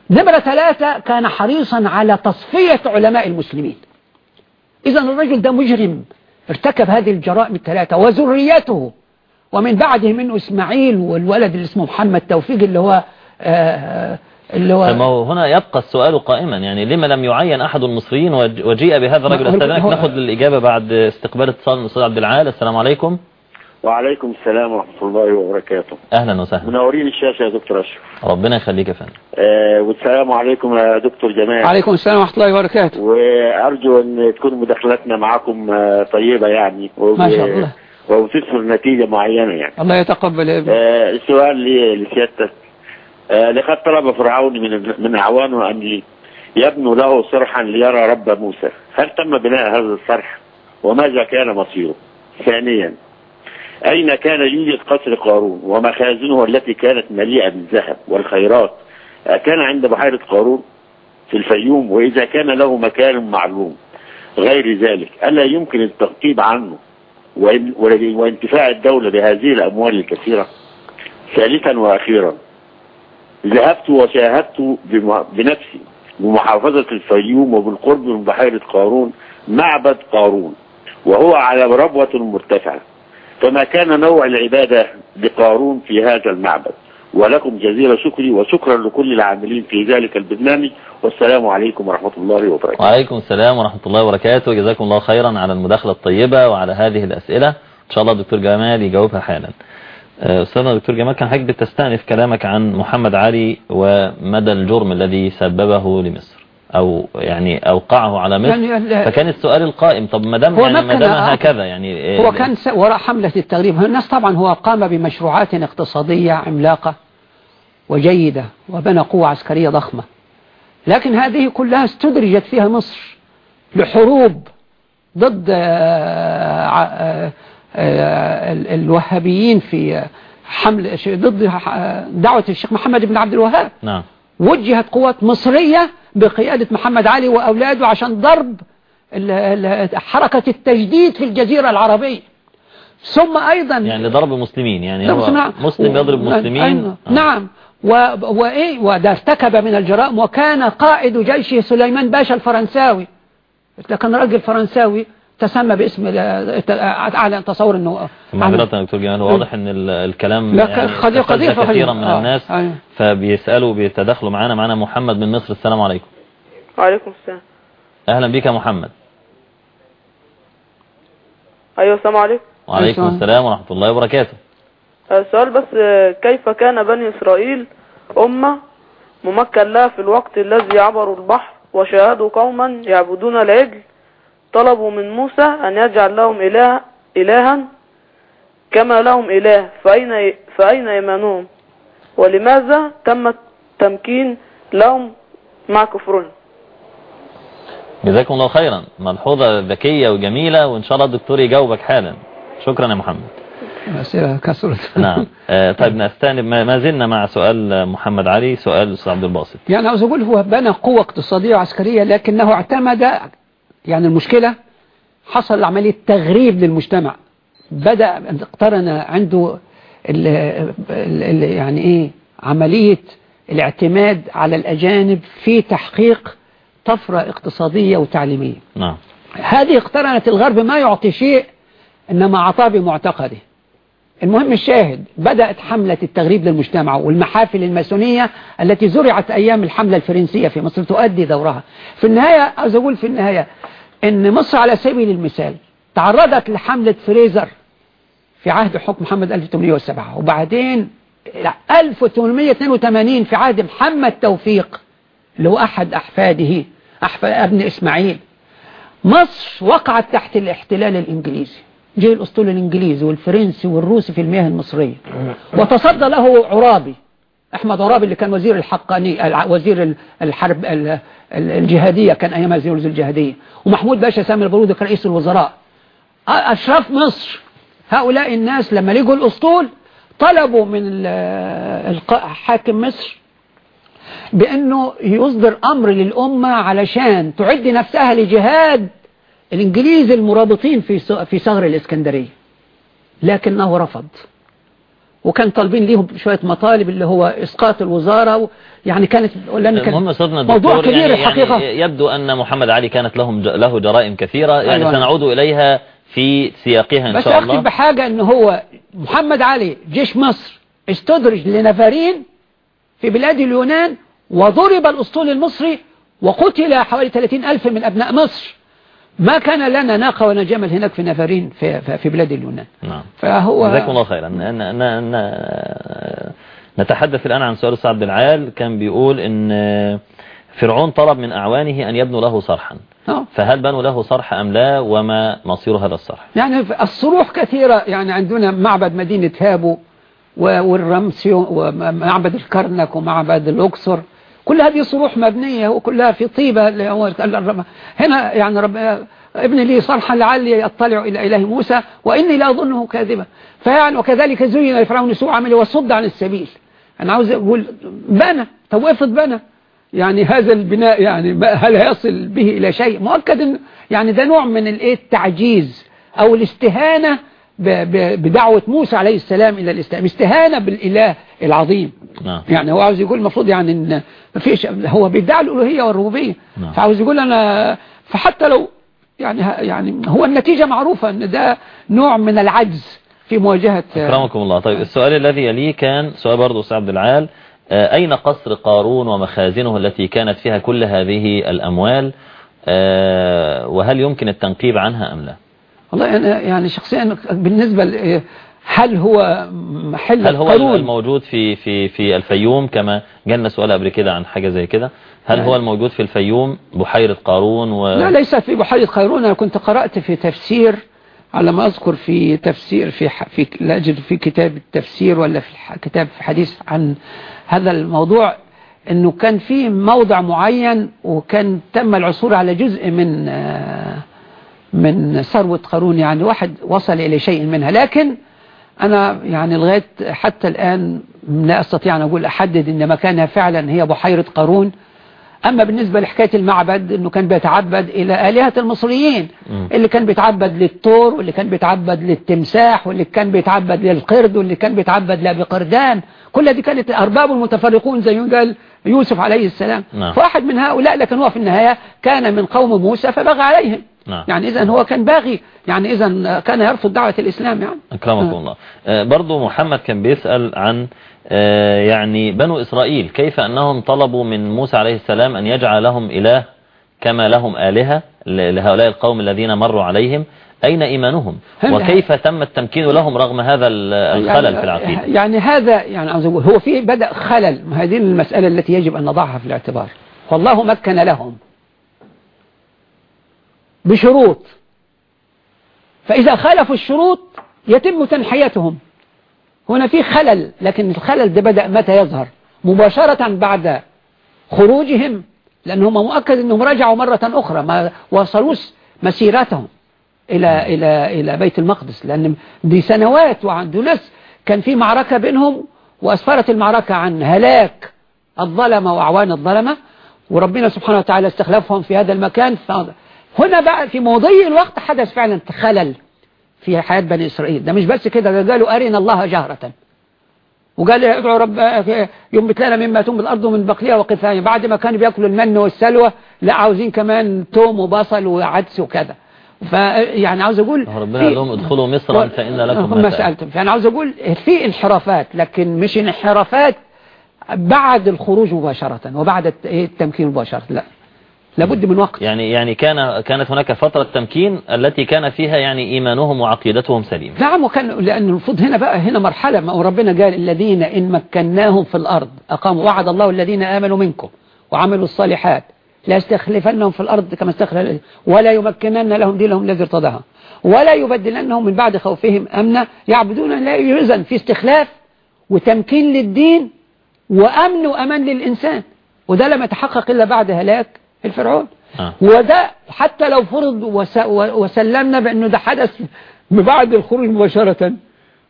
نمرة ثلاثة كان حريصا على تصفية علماء المسلمين. إذا الرجل ده مجرم ارتكب هذه الجرائم الثلاثة وذريته ومن بعده منه إسماعيل والولد اللي اسمه محمد توفيق اللي هو آه، اللي فما هو هو هنا يبقى السؤال قائما يعني لما لم يعين أحد المصريين وج- وجيء بهذا الرجل ما استاذنك ناخذ الإجابة بعد استقبال اتصال من الأستاذ عبد العال. السلام عليكم. وعليكم السلام ورحمة الله وبركاته. أهلا وسهلا. منورين الشاشة يا دكتور أشرف. ربنا يخليك يا فندم. آه والسلام عليكم يا دكتور جمال. عليكم السلام ورحمة الله وبركاته. وأرجو أن تكون مداخلتنا معكم آه طيبة يعني. وب- ما شاء الله. وتصل نتيجة معينة يعني. الله يتقبل ابني. آه السؤال لسيادتك. آه لقد طلب فرعون من من أعوانه أن يبنوا له صرحا ليرى رب موسى. هل تم بناء هذا الصرح؟ وماذا كان مصيره؟ ثانيا أين كان يوجد قصر قارون؟ ومخازنه التي كانت مليئة بالذهب والخيرات. كان عند بحيرة قارون في الفيوم؟ وإذا كان له مكان معلوم غير ذلك ألا يمكن التغطيب عنه؟ وانتفاع الدولة بهذه الأموال الكثيرة. ثالثا وأخيرا ذهبت وشاهدت بنفسي بمحافظة الفيوم وبالقرب من بحيرة قارون معبد قارون وهو على ربوة مرتفعة. فما كان نوع العبادة لقارون في هذا المعبد؟ ولكم جزيل شكري وشكرا لكل العاملين في ذلك البرنامج والسلام عليكم ورحمة الله وبركاته. وعليكم السلام ورحمة الله وبركاته. جزاكم الله خيرا على المداخلة الطيبة وعلى هذه الأسئلة. إن شاء الله الدكتور جمال يجاوبها حالا. آه، أستاذنا دكتور جمال كان حضرتك بتستأنف كلامك عن محمد علي ومدى الجرم الذي سببه لمصر. أو يعني أوقعه على مصر يعني فكان السؤال القائم طب ما دام يعني ما كان- دام آه. هكذا يعني آه، هو كان س- وراء حملة التغريب. الناس طبعا هو قام بمشروعات اقتصادية عملاقة وجيدة وبنى قوة عسكرية ضخمة. لكن هذه كلها استدرجت فيها مصر لحروب ضد آه، آه، آه، ال- الوهابيين في آه، حمل ضد آه، دعوة الشيخ محمد بن عبد الوهاب. نعم. وجهت قوات مصرية بقيادة محمد علي وأولاده عشان ضرب حركة التجديد في الجزيرة العربية ثم أيضا يعني لضرب مسلمين يعني هو نعم. مسلم يضرب و- مسلمين أيوة. آه. نعم و... وإيه وده ارتكب من الجرائم وكان قائد جيشه سليمان باشا الفرنساوي كان راجل فرنساوي تسمى باسم ال- أعلى تصور أنه معذرة يا دكتور جمال واضح إن ال- الكلام لا، يعني استفز كثيرا من آه، الناس أيوة. فبيسألوا بيتدخلوا معانا معانا محمد من مصر السلام عليكم. وعليكم السلام. أهلا بك يا محمد. أيوة السلام عليكم. وعليكم السلام. السلام ورحمة الله وبركاته. السؤال بس آه، كيف كان بني إسرائيل أمة ممكن لها في الوقت الذي عبروا البحر وشاهدوا قوما يعبدون العجل؟ طلبوا من موسى أن يجعل لهم إله إلها كما لهم إله. فأين, فأين إيمانهم ولماذا تم التمكين لهم مع كفرهم؟ جزاكم الله خيرا. ملحوظة ذكية وجميلة وإن شاء الله الدكتور يجاوبك حالا. شكرا يا محمد. أسئلة كثرت نعم. آه، طيب نستأنف ما ما زلنا مع سؤال محمد علي سؤال الأستاذ عبد الباسط. يعني عاوز أقول هو بنى قوة اقتصادية وعسكرية لكنه اعتمد يعني المشكلة حصل عملية تغريب للمجتمع. بدأ اقترن عنده ال ال ال يعني إيه عملية الاعتماد على الأجانب في تحقيق طفرة اقتصادية وتعليمية. نعم. هذه اقترنت الغرب ما يعطي شيء إنما أعطاه بمعتقده. المهم الشاهد بدأت حملة التغريب للمجتمع والمحافل الماسونية التي زرعت أيام الحملة الفرنسية في مصر تؤدي دورها. في النهاية عاوز أقول في النهاية أن مصر على سبيل المثال تعرضت لحملة فريزر في عهد حكم محمد 1807 وبعدين لا، 1882 في عهد محمد توفيق اللي هو أحد أحفاده أحفاد ابن إسماعيل. مصر وقعت تحت الاحتلال الإنجليزي. جه الأسطول الإنجليزي والفرنسي والروسي في المياه المصرية. وتصدى له عرابي أحمد عرابي اللي كان وزير الحقاني الع- وزير ال- الحرب ال- ال- الجهادية كان أيام وزير الجهادية. ومحمود باشا سامي البارودي كان رئيس الوزراء. أشراف مصر. هؤلاء الناس لما لقوا الأسطول طلبوا من حاكم مصر بأنه يصدر أمر للأمة علشان تعد نفسها لجهاد الإنجليز المرابطين في في ثغر الإسكندرية لكنه رفض. وكان طالبين ليهم شوية مطالب اللي هو إسقاط الوزارة يعني كانت لأن كان موضوع الدكتور كبير يعني, الحقيقة. يعني يبدو أن محمد علي كانت لهم له جرائم كثيرة يعني أيوة. سنعود إليها في سياقها إن بس شاء أختم الله. بحاجة أن هو محمد علي جيش مصر استدرج لنفارين في بلاد اليونان وضرب الأسطول المصري وقتل حوالي 30 ألف من أبناء مصر. ما كان لنا ناقة ولا جمل هناك في نفارين في, في- بلاد اليونان. نعم. فهو جزاكم الله خيرا. نتحدث الآن عن سؤال الأستاذ عبد العال. كان بيقول إن فرعون طلب من أعوانه أن يبنوا له صرحا. آه. فهل بنوا له صرح أم لا؟ وما مصير هذا الصرح؟ يعني الصروح كثيرة. يعني عندنا معبد مدينة هابو والرمسيو ومعبد الكرنك ومعبد الأقصر. كل هذه صروح مبنية وكلها في طيبة هنا يعني رب ابن لي صرحا لعلي أطلع إلى إله موسى وإني لا أظنه كاذبا. فيعني وكذلك زين لفرعون سوء عمله وصد عن السبيل. أنا عاوز أقول بنى طب افرض بنى. يعني هذا البناء يعني هل يصل به إلى شيء؟ مؤكد يعني ده نوع من الإيه؟ التعجيز أو الاستهانة بدعوة موسى عليه السلام إلى الإسلام استهانة بالإله العظيم. نعم. يعني هو عاوز يقول المفروض يعني إن ما فيش هو بيدعي الألوهية والربوبية. نعم. فعاوز يقول أنا فحتى لو يعني يعني هو النتيجة معروفة إن ده نوع من العجز في مواجهة أكرمكم الله. طيب السؤال الذي يليه كان سؤال برضو أستاذ عبد العال آه، أين قصر قارون ومخازنه التي كانت فيها كل هذه الأموال؟ آه، وهل يمكن التنقيب عنها أم لا؟ والله أنا يعني شخصيا بالنسبة ل- هل هو محل هل هو قارون الموجود في في في الفيوم؟ كما جالنا سؤال قبل كده عن حاجة زي كده. هل هو الموجود في الفيوم بحيرة قارون و... لا ليس في بحيرة قارون. أنا كنت قرأت في تفسير على ما أذكر في تفسير في ح- في لا أجد في كتاب التفسير ولا في الح- كتاب في حديث عن هذا الموضوع إنه كان في موضع معين وكان تم العثور على جزء من آه، من ثروة قارون يعني واحد وصل إلى شيء منها. لكن أنا يعني لغاية حتى الآن لا أستطيع أن أقول أحدد إن مكانها فعلا هي بحيرة قارون. أما بالنسبة لحكاية المعبد أنه كان بيتعبد إلى آلهة المصريين. اللي كان بيتعبد للطور واللي كان بيتعبد للتمساح واللي كان بيتعبد للقرد واللي كان بيتعبد لأبي قردان كل دي كانت أرباب المتفرقون زي ما قال يوسف عليه السلام. نعم. فواحد من هؤلاء لكن هو في النهاية كان من قوم موسى فبغى عليهم. نعم. يعني إذا هو كان باغي يعني إذا كان يرفض دعوة الإسلام يعني. أكرمكم الله. آه، برضو محمد كان بيسأل عن آه، يعني بنو إسرائيل كيف أنهم طلبوا من موسى عليه السلام أن يجعل لهم إله كما لهم آلهة لهؤلاء القوم الذين مروا عليهم؟ أين إيمانهم؟ وكيف تم التمكين لهم رغم هذا ال- الخلل في العقيدة؟ يعني هذا يعني عاوز أقول هو في بدأ خلل هذه المسألة التي يجب أن نضعها في الاعتبار. والله مكن لهم. بشروط. فإذا خالفوا الشروط يتم تنحيتهم. هنا في خلل لكن الخلل ده بدأ متى يظهر؟ مباشرة بعد خروجهم لأنهم مؤكد أنهم رجعوا مرة أخرى ما وصلوش مسيرتهم إلى إلى إلى بيت المقدس لأن دي سنوات وعنده ناس كان في معركة بينهم وأسفرت المعركة عن هلاك الظلمة وأعوان الظلمة وربنا سبحانه وتعالى استخلفهم في هذا المكان هنا بقى في موضي الوقت حدث فعلا خلل في حياة بني إسرائيل. ده مش بس كده ده قالوا أرنا الله جهرة. وقال ادعوا رب ينبت لنا مما تنبت الأرض من بقلها وقثايا بعد ما كانوا بيأكلوا المن والسلوى لا عاوزين كمان توم وبصل وعدس وكذا. فيعني عاوز أقول ربنا قال لهم ادخلوا مصرا فإن لكم ما سألتم. فأنا عاوز أقول في انحرافات لكن مش انحرافات بعد الخروج مباشرة وبعد التمكين مباشرة لا. لابد من وقت. يعني يعني كان كانت هناك فترة تمكين التي كان فيها يعني إيمانهم وعقيدتهم سليمة. نعم وكان لأن المفروض هنا بقى هنا مرحلة ما ربنا قال الذين إن مكناهم في الأرض أقاموا وعد الله الذين آمنوا منكم وعملوا الصالحات لا يستخلفنهم في الأرض كما استخلف ولا يمكنن لهم دينهم الذي ارتضاها ولا يبدلنهم من بعد خوفهم أمنا. يعبدون لا يزن في استخلاف وتمكين للدين وأمن وأمان للإنسان وده لم يتحقق إلا بعد هلاك الفرعون. آه. وده حتى لو فرض وس وسلمنا بأنه ده حدث بعد الخروج مباشرة.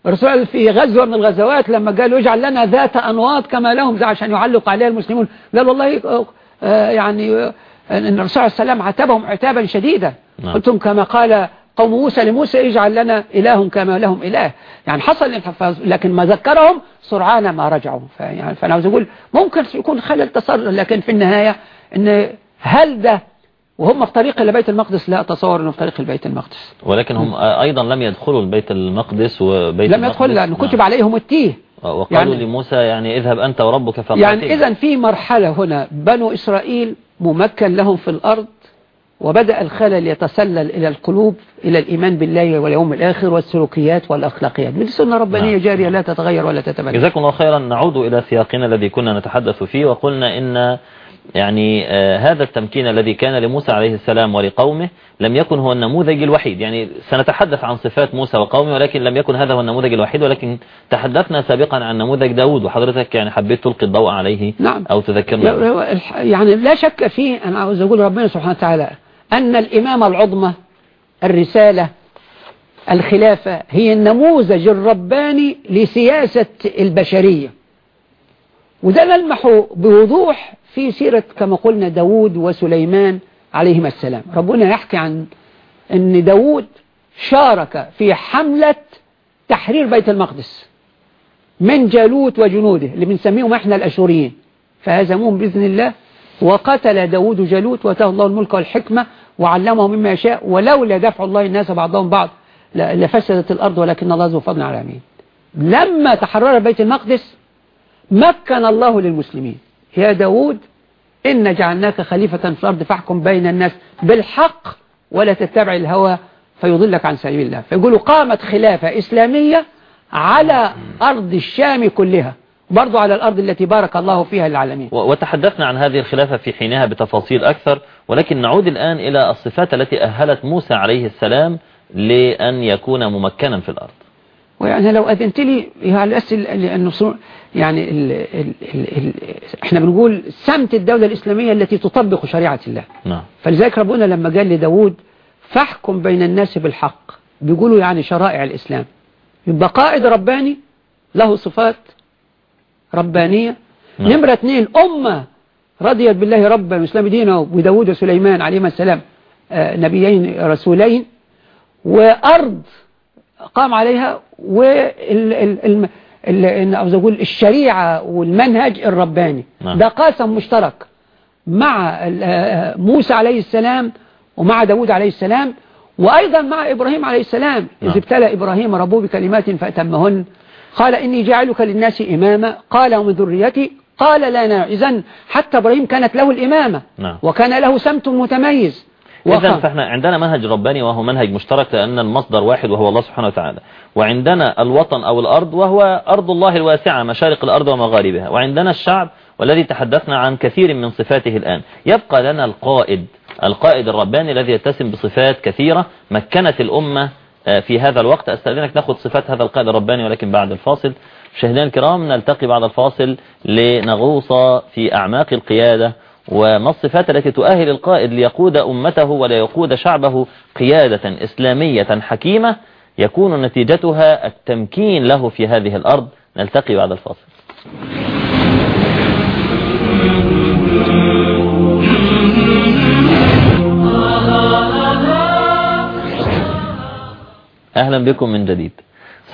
الرسول في غزوة من الغزوات لما قالوا اجعل لنا ذات أنواط كما لهم ذا عشان يعلق عليها المسلمون. قال والله آه يعني آه إن الرسول عليه السلام عتبهم عتابا شديدا. نعم. قلتم كما قال قوم موسى لموسى اجعل لنا إله كما لهم إله. يعني حصل لكن ما ذكرهم سرعان ما رجعوا. يعني فأنا عاوز أقول ممكن يكون خلل تصرف لكن في النهاية إن هل ده وهم في طريق إلى بيت المقدس؟ لا أتصور أنه في طريق البيت المقدس. ولكن هم أيضا لم يدخلوا البيت المقدس وبيت لم يدخل لأنه كتب عليهم التيه. وقالوا يعني لموسى يعني اذهب أنت وربك فقاتل يعني إذا في مرحلة هنا بنو إسرائيل ممكن لهم في الأرض وبدأ الخلل يتسلل إلى القلوب إلى الإيمان بالله واليوم الآخر والسلوكيات والأخلاقيات. دي سنة ربانية نعم. جارية لا تتغير ولا تتبدل. جزاكم الله خيرا. نعود إلى سياقنا الذي كنا نتحدث فيه وقلنا إن يعني آه هذا التمكين الذي كان لموسى عليه السلام ولقومه لم يكن هو النموذج الوحيد يعني سنتحدث عن صفات موسى وقومه ولكن لم يكن هذا هو النموذج الوحيد ولكن تحدثنا سابقا عن نموذج داود وحضرتك يعني حبيت تلقي الضوء عليه نعم. أو تذكرنا. يعني لا شك فيه أنا عاوز أقول ربنا سبحانه وتعالى أن الإمامة العظمى الرسالة الخلافة هي النموذج الرباني لسياسة البشرية وده نلمحه بوضوح في سيرة كما قلنا داود وسليمان عليهما السلام. ربنا يحكي عن أن داود شارك في حملة تحرير بيت المقدس من جالوت وجنوده اللي بنسميهم إحنا الأشوريين. فهزموهم بإذن الله. وقتل داود جالوت واتاه الله الملك والحكمة وعلمه مما يشاء ولولا دفع الله الناس بعضهم بعض لفسدت الأرض ولكن الله ذو فضل على العالمين. لما تحرر بيت المقدس مكن الله للمسلمين. يا داود إن جعلناك خليفة في الأرض فاحكم بين الناس بالحق ولا تتبع الهوى فيضلك عن سبيل الله. فيقولوا قامت خلافة إسلامية على أرض الشام كلها برضو على الأرض التي بارك الله فيها للعالمين. وتحدثنا عن هذه الخلافة في حينها بتفاصيل أكثر ولكن نعود الآن إلى الصفات التي أهلت موسى عليه السلام لأن يكون ممكنا في الأرض. ويعني لو أذنت لي أسأل لأنه يعني ال ال ال ال إحنا بنقول سمت الدولة الإسلامية التي تطبق شريعة الله. نعم. فلذلك ربنا لما قال لداود فاحكم بين الناس بالحق. بيقولوا يعني شرائع الإسلام. يبقى قائد رباني له صفات ربانية. نعم. نمرة اثنين أمة رضيت بالله ربا وإسلام دينه وداود وسليمان عليهما السلام آه، نبيين رسولين. وأرض قام عليها وال الشريعة والمنهج الرباني. نعم. ده قاسم مشترك مع آه، موسى عليه السلام ومع داود عليه السلام وأيضا مع إبراهيم عليه السلام. نعم. إذ ابتلى إبراهيم ربه بكلمات فأتمهن. قال إني جاعلك للناس إماما. قال ومن ذريتي. قال لا إذن حتى إبراهيم كانت له الإمامة. نعم. وكان له سمت متميز. إذا فإحنا عندنا منهج رباني وهو منهج مشترك لأن المصدر واحد وهو الله سبحانه وتعالى. وعندنا الوطن أو الأرض وهو أرض الله الواسعة مشارق الأرض ومغاربها. وعندنا الشعب والذي تحدثنا عن كثير من صفاته الآن. يبقى لنا القائد القائد الرباني الذي يتسم بصفات كثيرة مكنت الأمة آه، في هذا الوقت. أستأذنك ناخذ صفات هذا القائد الرباني ولكن بعد الفاصل. مشاهدينا الكرام نلتقي بعد الفاصل لنغوص في أعماق القيادة وما الصفات التي تؤهل القائد ليقود أمته ولا يقود شعبه قيادة إسلامية حكيمة؟ يكون نتيجتها التمكين له في هذه الأرض. نلتقي بعد الفاصل. أهلا بكم من جديد.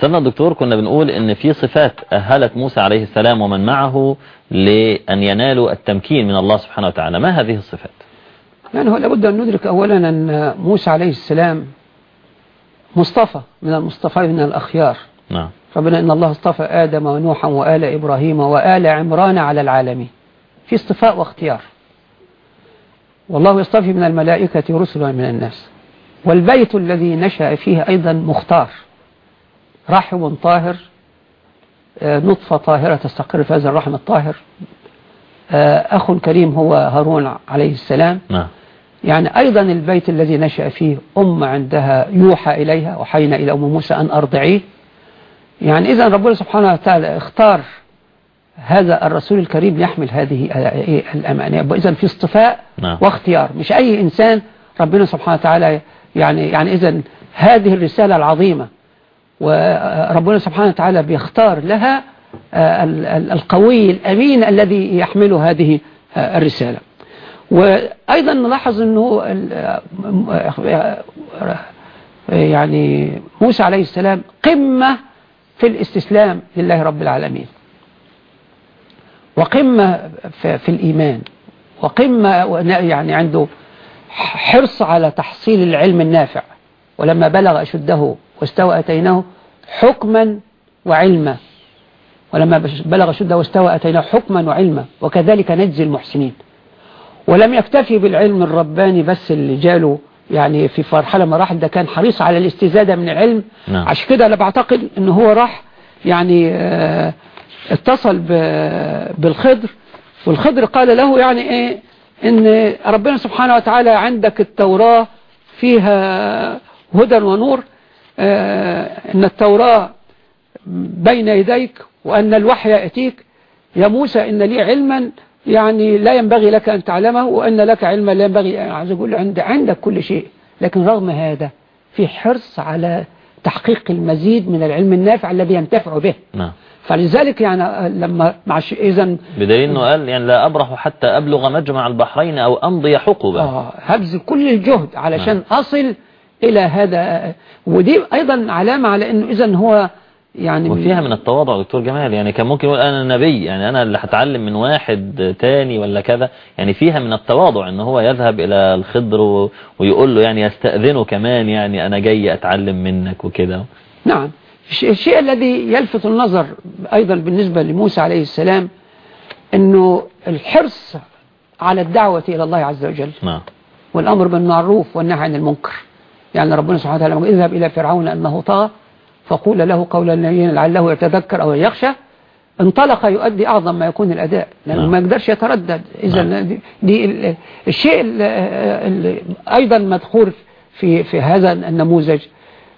سنة الدكتور كنا بنقول إن في صفات أهلت موسى عليه السلام ومن معه لأن ينالوا التمكين من الله سبحانه وتعالى. ما هذه الصفات؟ يعني هو لابد أن ندرك أولا أن موسى عليه السلام مصطفى من المصطفى من الأخيار. نعم. ربنا إن الله اصطفى آدم ونوحا وآل إبراهيم وآل عمران على العالمين. في اصطفاء واختيار. والله يصطفي من الملائكة رسلا من الناس. والبيت الذي نشأ فيه أيضا مختار. رحم طاهر آه، نطفة طاهرة تستقر في هذا الرحم الطاهر. آه، أخ كريم هو هارون عليه السلام. نعم. يعني أيضا البيت الذي نشأ فيه أم عندها يوحى إليها وحينا إلى أم موسى أن أرضعيه. يعني إذا ربنا سبحانه وتعالى اختار هذا الرسول الكريم يحمل هذه الأمانة. إذا في اصطفاء نعم. واختيار. مش أي إنسان ربنا سبحانه وتعالى يعني يعني إذا هذه الرسالة العظيمة وربنا سبحانه وتعالى بيختار لها آه، ال- ال- القوي الأمين الذي يحمل هذه آه، الرسالة. وأيضا نلاحظ أنه آه، يعني موسى عليه السلام قمة في الاستسلام لله رب العالمين. وقمة في الإيمان. وقمة يعني عنده حرص على تحصيل العلم النافع. ولما بلغ أشده واستوى أتيناه حكما وعلما. ولما بلغ أشده واستوى أتيناه حكما وعلما. وكذلك نجزي المحسنين. ولم يكتفي بالعلم الرباني بس اللي جاله يعني في مرحلة مراحل ده كان حريص على الاستزادة من العلم. نعم. عشان كده أنا بعتقد أنه هو راح يعني آه، اتصل بالخضر. والخضر قال له يعني إيه إن ربنا سبحانه وتعالى عندك التوراة فيها هدى ونور آه، أن التوراة بين يديك وأن الوحي يأتيك. يا موسى إن لي علما يعني لا ينبغي لك أن تعلمه وأن لك علما لا ينبغي عايز أقول عند عندك كل شيء. لكن رغم هذا في حرص على تحقيق المزيد من العلم النافع الذي ينتفع به. نعم. فلذلك يعني لما مع إذا بدليل إنه قال يعني لا أبرح حتى أبلغ مجمع البحرين أو أمضي حقبة. آه هبذل كل الجهد علشان أصل إلى هذا. ودي أيضا علامة على أنه إذا هو يعني وفيها من التواضع دكتور جمال. يعني كان ممكن يقول أنا نبي يعني أنا اللي هتعلم من واحد تاني ولا كذا. يعني فيها من التواضع إن هو يذهب إلى الخضر ويقول له يعني يستأذنه كمان يعني أنا جاي أتعلم منك وكده. نعم. الش- الشيء الذي يلفت النظر أيضا بالنسبة لموسى عليه السلام أنه الحرص على الدعوة إلى الله عز وجل. نعم. والأمر بالمعروف والنهي عن المنكر. يعني ربنا سبحانه وتعالى اذهب إلى فرعون أنه طغى فقول له قولا لينا لعله يتذكر أو يخشى. انطلق يؤدي أعظم ما يكون الأداء لأنه نعم. ما يقدرش يتردد. إذا نعم. دي, دي ال- الشيء ال- ال- أيضا مذكور في في هذا النموذج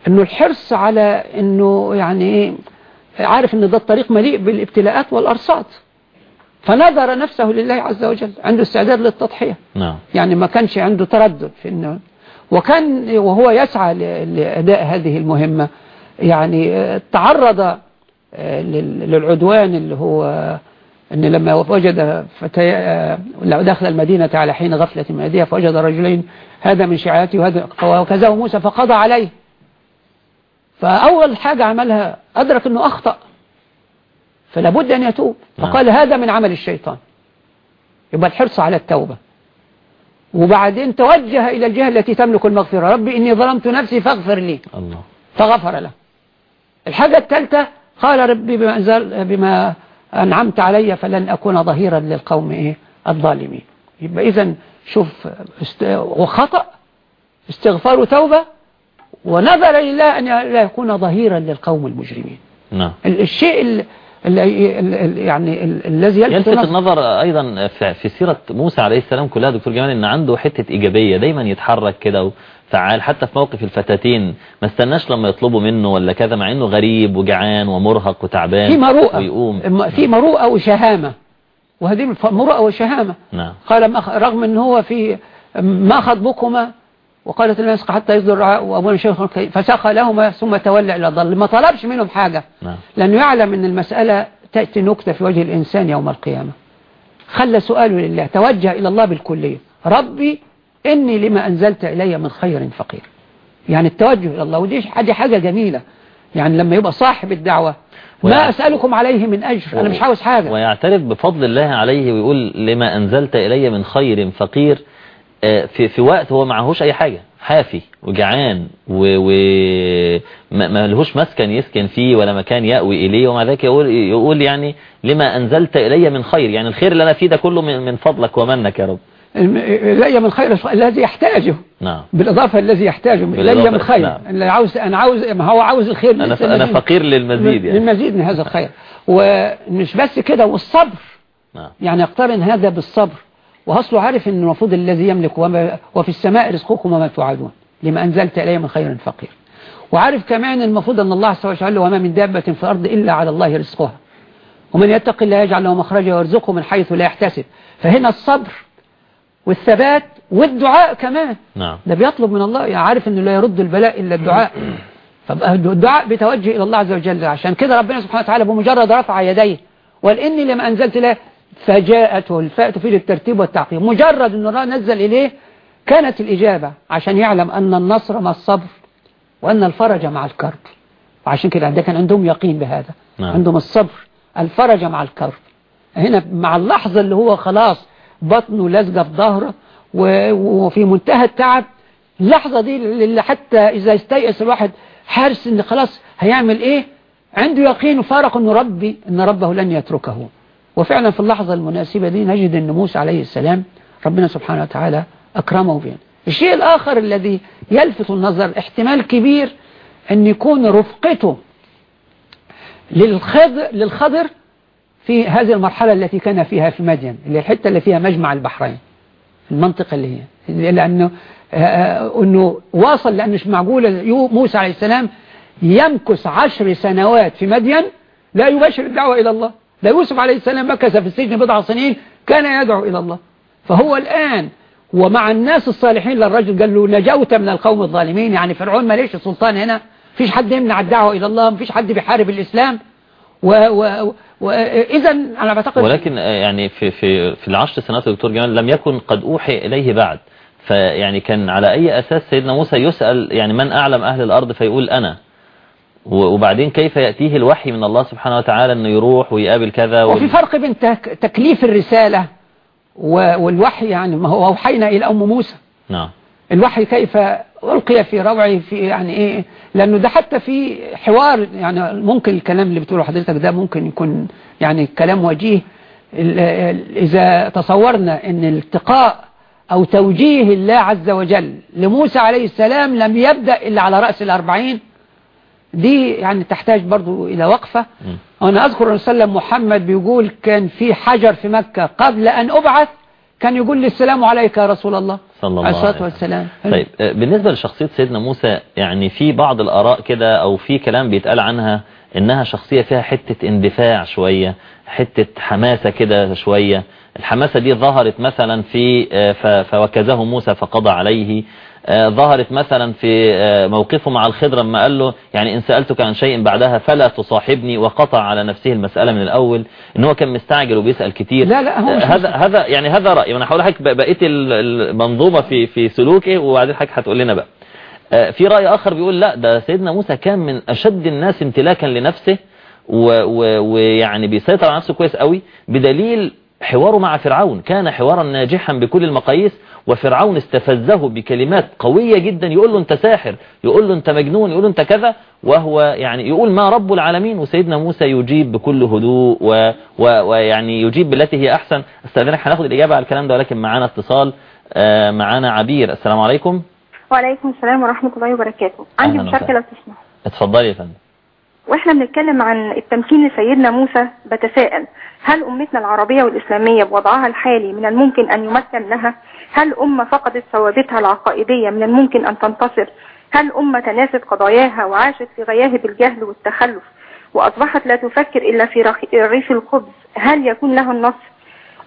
أنه الحرص على أنه يعني إيه عارف أن ده الطريق مليء بالابتلاءات والأرصاد. فنظر نفسه لله عز وجل عنده استعداد للتضحية. نعم. يعني ما كانش عنده تردد في إنه وكان وهو يسعى لأداء هذه المهمة. يعني آه، تعرض آه، لل- للعدوان اللي هو أن لما وجد فتي آه، لو دخل المدينة على حين غفلة أيديها فوجد رجلين هذا من شيعاته وهذا وكذا موسى فقضى عليه. فأول حاجة عملها أدرك أنه أخطأ فلا بد أن يتوب. نعم. فقال هذا من عمل الشيطان. يبقى الحرص على التوبة. وبعدين توجه إلى الجهة التي تملك المغفرة. ربي إني ظلمت نفسي فاغفر لي. الله. فغفر له. الحاجة الثالثة قال ربي بما, أنزل بما أنعمت علي فلن أكون ظهيرا للقوم إيه؟ الظالمين. يبقى إذا شوف است... وخطأ استغفار وتوبة ونظر لله أن لا يكون ظهيرا للقوم المجرمين. نعم. ال- الشيء ال... ال... ال... ال- يعني ال... الذي يلفت يلفت النظر أيضا في سيرة موسى عليه السلام كلها دكتور جمال إن عنده حتة إيجابية دايما يتحرك كده وفعال حتى في موقف الفتاتين ما استناش لما يطلبوا منه ولا كذا مع إنه غريب وجعان ومرهق وتعبان في مروءة ويقوم. في مروءة وشهامة. وهذه مروءة وشهامة. نعم. قال رغم إن هو في ما خطبكما وقالت الناس حتى يصدر الرعاء وابونا شيخ فساق لهما ثم تولى إلى الظل ما طلبش منهم حاجة. نعم. لأنه يعلم أن المسألة تأتي نكتة في وجه الإنسان يوم القيامة. خلى سؤاله لله. توجه إلى الله بالكلية. ربي إني لما أنزلت إلي من خير فقير. يعني التوجه إلى الله. ودي دي حاجة جميلة. يعني لما يبقى صاحب الدعوة. ما أسألكم عليه من أجر. أنا مش عاوز حاجة. ويعترف بفضل الله عليه ويقول لما أنزلت إلي من خير فقير. في في وقت هو معهوش أي حاجة حافي وجعان وما ما لهوش مسكن يسكن فيه ولا مكان يأوي إليه ومع ذلك يقول, يقول يعني لما أنزلت إلي من خير يعني الخير اللي أنا فيه ده كله من من فضلك ومنك يا رب. الم- لي من خير الذي يحتاجه. نعم. بالإضافة الذي يحتاجه لي بالإضافة، من خير. نعم. اللي عاوز أنا عاوز ما هو عاوز الخير أنا أنا فقير للمزيد يعني. للمزيد من هذا الخير. ومش بس كده والصبر. نعم. يعني يقترن هذا بالصبر. وأصله عارف أن المفروض الذي يملك وما وفي السماء رزقكم وما توعدون لما أنزلت إلي من خير فقير. وعارف كمان المفروض أن الله عز وجل وما من دابة في الأرض إلا على الله رزقها. ومن يتق الله يجعل له مخرجا ويرزقه من حيث لا يحتسب. فهنا الصبر والثبات والدعاء كمان. نعم. ده بيطلب من الله يعني عارف إنه لا يرد البلاء إلا الدعاء. فبقى الدعاء بتوجه إلى الله عز وجل. عشان كده ربنا سبحانه وتعالى بمجرد رفع يديه والاني لما انزلت له فجاءته الفاء تفيد الترتيب والتعقيب. مجرد ان الله نزل إليه كانت الإجابة عشان يعلم أن النصر مع الصبر وأن الفرج مع الكرب. وعشان كده ده كان عندهم يقين بهذا. نعم. عندهم الصبر الفرج مع الكرب. هنا مع اللحظة اللي هو خلاص بطنه لازقة في ظهره وفي منتهى التعب اللحظة دي اللي حتى إذا استيأس الواحد حارس إن خلاص هيعمل إيه؟ عنده يقين وفارق إنه ربي إن ربه لن يتركه. وفعلا في اللحظة المناسبة دي نجد إن موسى عليه السلام ربنا سبحانه وتعالى أكرمه بها الشيء الآخر الذي يلفت النظر احتمال كبير أن يكون رفقته للخضر, للخضر في هذه المرحلة التي كان فيها في مدين اللي الحتة اللي فيها مجمع البحرين المنطقة اللي هي. لأنه آه، أنه واصل لأنه مش معقول موسى عليه السلام يمكث عشر سنوات في مدين لا يباشر الدعوة إلى الله. ده يوسف عليه السلام مكث في السجن بضع سنين كان يدعو إلى الله. فهو الآن ومع الناس الصالحين للرجل قال له نجوت من القوم الظالمين يعني فرعون ما ليش سلطان هنا؟ فيش حد يمنع الدعوة إلى الله مفيش حد بيحارب الإسلام. و- و- وإذا أنا بعتقد ولكن آه، يعني في في في العشر سنوات دكتور جمال لم يكن قد أوحي إليه بعد. فيعني كان على أي أساس سيدنا موسى يسأل يعني من أعلم أهل الأرض فيقول أنا. و- وبعدين كيف يأتيه الوحي من الله سبحانه وتعالى أنه يروح ويقابل كذا وفي وال- فرق بين تك- تكليف الرسالة والوحي يعني ما هو أوحينا إلى أم موسى. نعم. الوحي كيف ألقي في روعي في يعني إيه لأنه ده حتى في حوار يعني ممكن الكلام اللي بتقوله حضرتك ده ممكن يكون يعني كلام وجيه. إذا تصورنا أن الالتقاء أو توجيه الله عز وجل لموسى عليه السلام لم يبدأ إلا على رأس الأربعين دي يعني تحتاج برضو إلى وقفة. أنا أذكر أن سلم محمد بيقول كان في حجر في مكة قبل أن أبعث كان يقول لي السلام عليك يا رسول الله. صلى الله عليه وسلم. طيب آه، بالنسبة لشخصية سيدنا موسى يعني في بعض الآراء كده أو في كلام بيتقال عنها إنها شخصية فيها حتة اندفاع شوية حتة حماسة كده شوية. الحماسة دي ظهرت مثلا في آه، فوكزه موسى فقضى عليه. ظهرت مثلا في آه، موقفه مع الخضر لما قال له يعني إن سألتك عن شيء بعدها فلا تصاحبني وقطع على نفسه المسألة من الأول إن هو كان مستعجل وبيسأل كتير. لا لا هو آه، هذا هذا يعني هذا رأيي. وأنا هقول لحضرتك بقية ال- المنظومة في في سلوكه وبعدين حضرتك هتقول لنا بقى. آه، في رأي آخر بيقول لا ده سيدنا موسى كان من أشد الناس امتلاكا لنفسه ويعني بيسيطر على نفسه كويس قوي بدليل حواره مع فرعون كان حوارا ناجحا بكل المقاييس وفرعون استفزه بكلمات قوية جدا يقول له انت ساحر يقول له انت مجنون يقول له انت كذا وهو يعني يقول ما رب العالمين وسيدنا موسى يجيب بكل هدوء ويعني يجيب بالتي هي أحسن. استاذنك هناخد الإجابة على الكلام ده ولكن معانا اتصال آه، معانا عبير. السلام عليكم. وعليكم السلام ورحمة الله وبركاته. عندي مشاركة. لو تسمح. اتفضلي يا فندم. وإحنا بنتكلم عن التمكين لسيدنا موسى بتساءل. هل أمتنا العربية والإسلامية بوضعها الحالي من الممكن أن يمكن لها هل أمة فقدت ثوابتها العقائدية من الممكن أن تنتصر؟ هل أمة تناست قضاياها وعاشت في غياهب الجهل والتخلف وأصبحت لا تفكر إلا في رغيف الخبز؟ هل يكون له النصر؟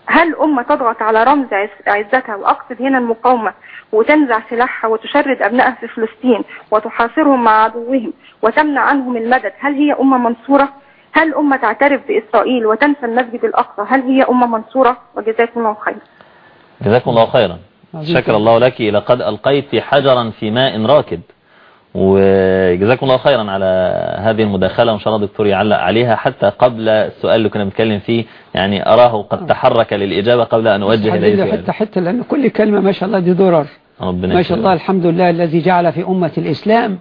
هل أمة تضغط على رمز عز- عزتها وأقصد هنا المقاومة وتنزع سلاحها وتشرد أبنائها في فلسطين وتحاصرهم مع عدوهم وتمنع عنهم المدد؟ هل هي أمة منصورة؟ هل أمة تعترف بإسرائيل وتنسى المسجد الأقصى؟ هل هي أمة منصورة؟ وجزاكم الله خير. جزاكم الله خيرا. شكر. الله لك. لقد ألقيت حجرا في ماء راكد. وجزاكم الله خيرا على هذه المداخلة وإن شاء الله دكتور يعلق عليها حتى قبل السؤال اللي كنا بنتكلم فيه. يعني أراه قد تحرك للإجابة قبل أن أوجه إليه سؤال. حتة حتة لأن كل كلمة ما شاء الله دي درر ربنا ما شاء الله. الحمد لله الذي جعل في أمة الإسلام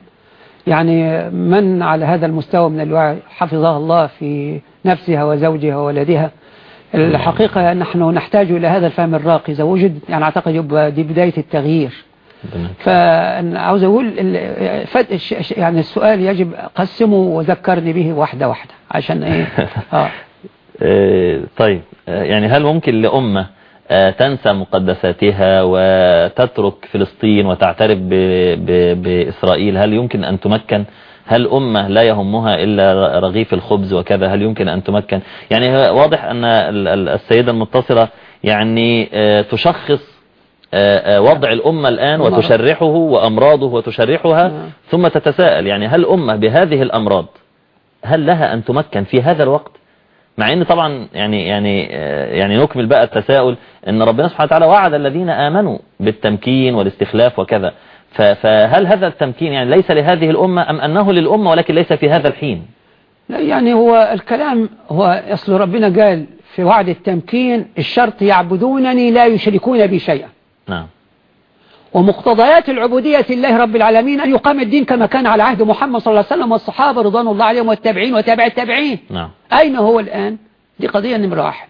يعني من على هذا المستوى من الوعي؟ حفظها الله في نفسها وزوجها وولدها الحقيقة نحن نحتاج إلى هذا الفهم الراقي. إذا وجد يعني أعتقد يبقى دي بداية التغيير. ربنا يكرمك. فأنا عاوز أقول يعني السؤال يجب قسمه وذكرني به واحدة واحدة عشان إيه؟ آه. آه، طيب. آه، يعني هل ممكن لأمة تنسى مقدساتها وتترك فلسطين وتعترف ب- ب- بإسرائيل. هل يمكن أن تمكن؟ هل أمة لا يهمها إلا رغيف الخبز وكذا؟ هل يمكن أن تمكن؟ يعني واضح أن ال- ال- السيدة المتصلة يعني آه، تشخص آه، آه، وضع الأمة الآن. وتشرحه وأمراضه وتشرحها نعم. ثم تتساءل. يعني هل أمة بهذه الأمراض هل لها أن تمكن في هذا الوقت؟ مع إن طبعا يعني يعني يعني نكمل بقى التساؤل إن ربنا سبحانه وتعالى وعد الذين آمنوا بالتمكين والاستخلاف وكذا. فهل هذا التمكين يعني ليس لهذه الأمة أم أنه للأمة ولكن ليس في هذا الحين؟ لا يعني هو الكلام هو أصل ربنا قال في وعد التمكين الشرط يعبدونني لا يشركون بي شيئا. نعم. ومقتضيات العبودية لله رب العالمين أن يقام الدين كما كان على عهد محمد صلى الله عليه وسلم والصحابة رضوان الله عليهم والتابعين وتابع التابعين. نعم. أين هو الآن؟ دي قضية نمرة واحد.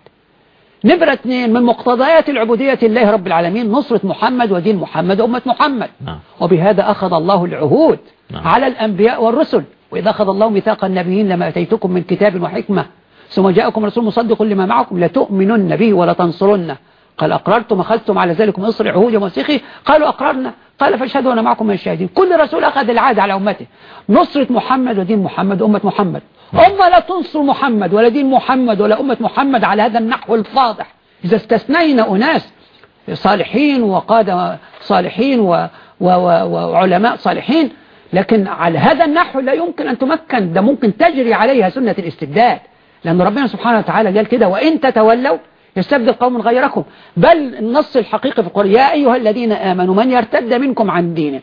نمرة اثنين من مقتضيات العبودية لله رب العالمين نصرة محمد ودين محمد وأمة محمد. نعم. وبهذا أخذ الله العهود نعم. على الأنبياء والرسل. وإذا أخذ الله ميثاق النبيين لما أتيتكم من كتاب وحكمة ثم جاءكم رسول مصدق لما معكم لتؤمنن به ولا تنصرنه قال أقررتم أخذتم على ذلك مصر عهود ومسيخي قالوا أقررنا. قال فاشهدوا أنا معكم من الشاهدين. كل رسول أخذ العهد على أمته. نصرة محمد ودين محمد أمة محمد. أمة لا تنصر محمد ولا دين محمد ولا أمة محمد على هذا النحو الفاضح. إذا استثنينا أناس صالحين وقادة صالحين و و و وعلماء صالحين لكن على هذا النحو لا يمكن أن تمكن. ده ممكن تجري عليها سنة الاستبداد. لأن ربنا سبحانه وتعالى قال كده وإن تتولوا يستبدل قوم غيركم. بل النص الحقيقي في القرآن يا أيها الذين آمنوا من يرتد منكم عن دينه.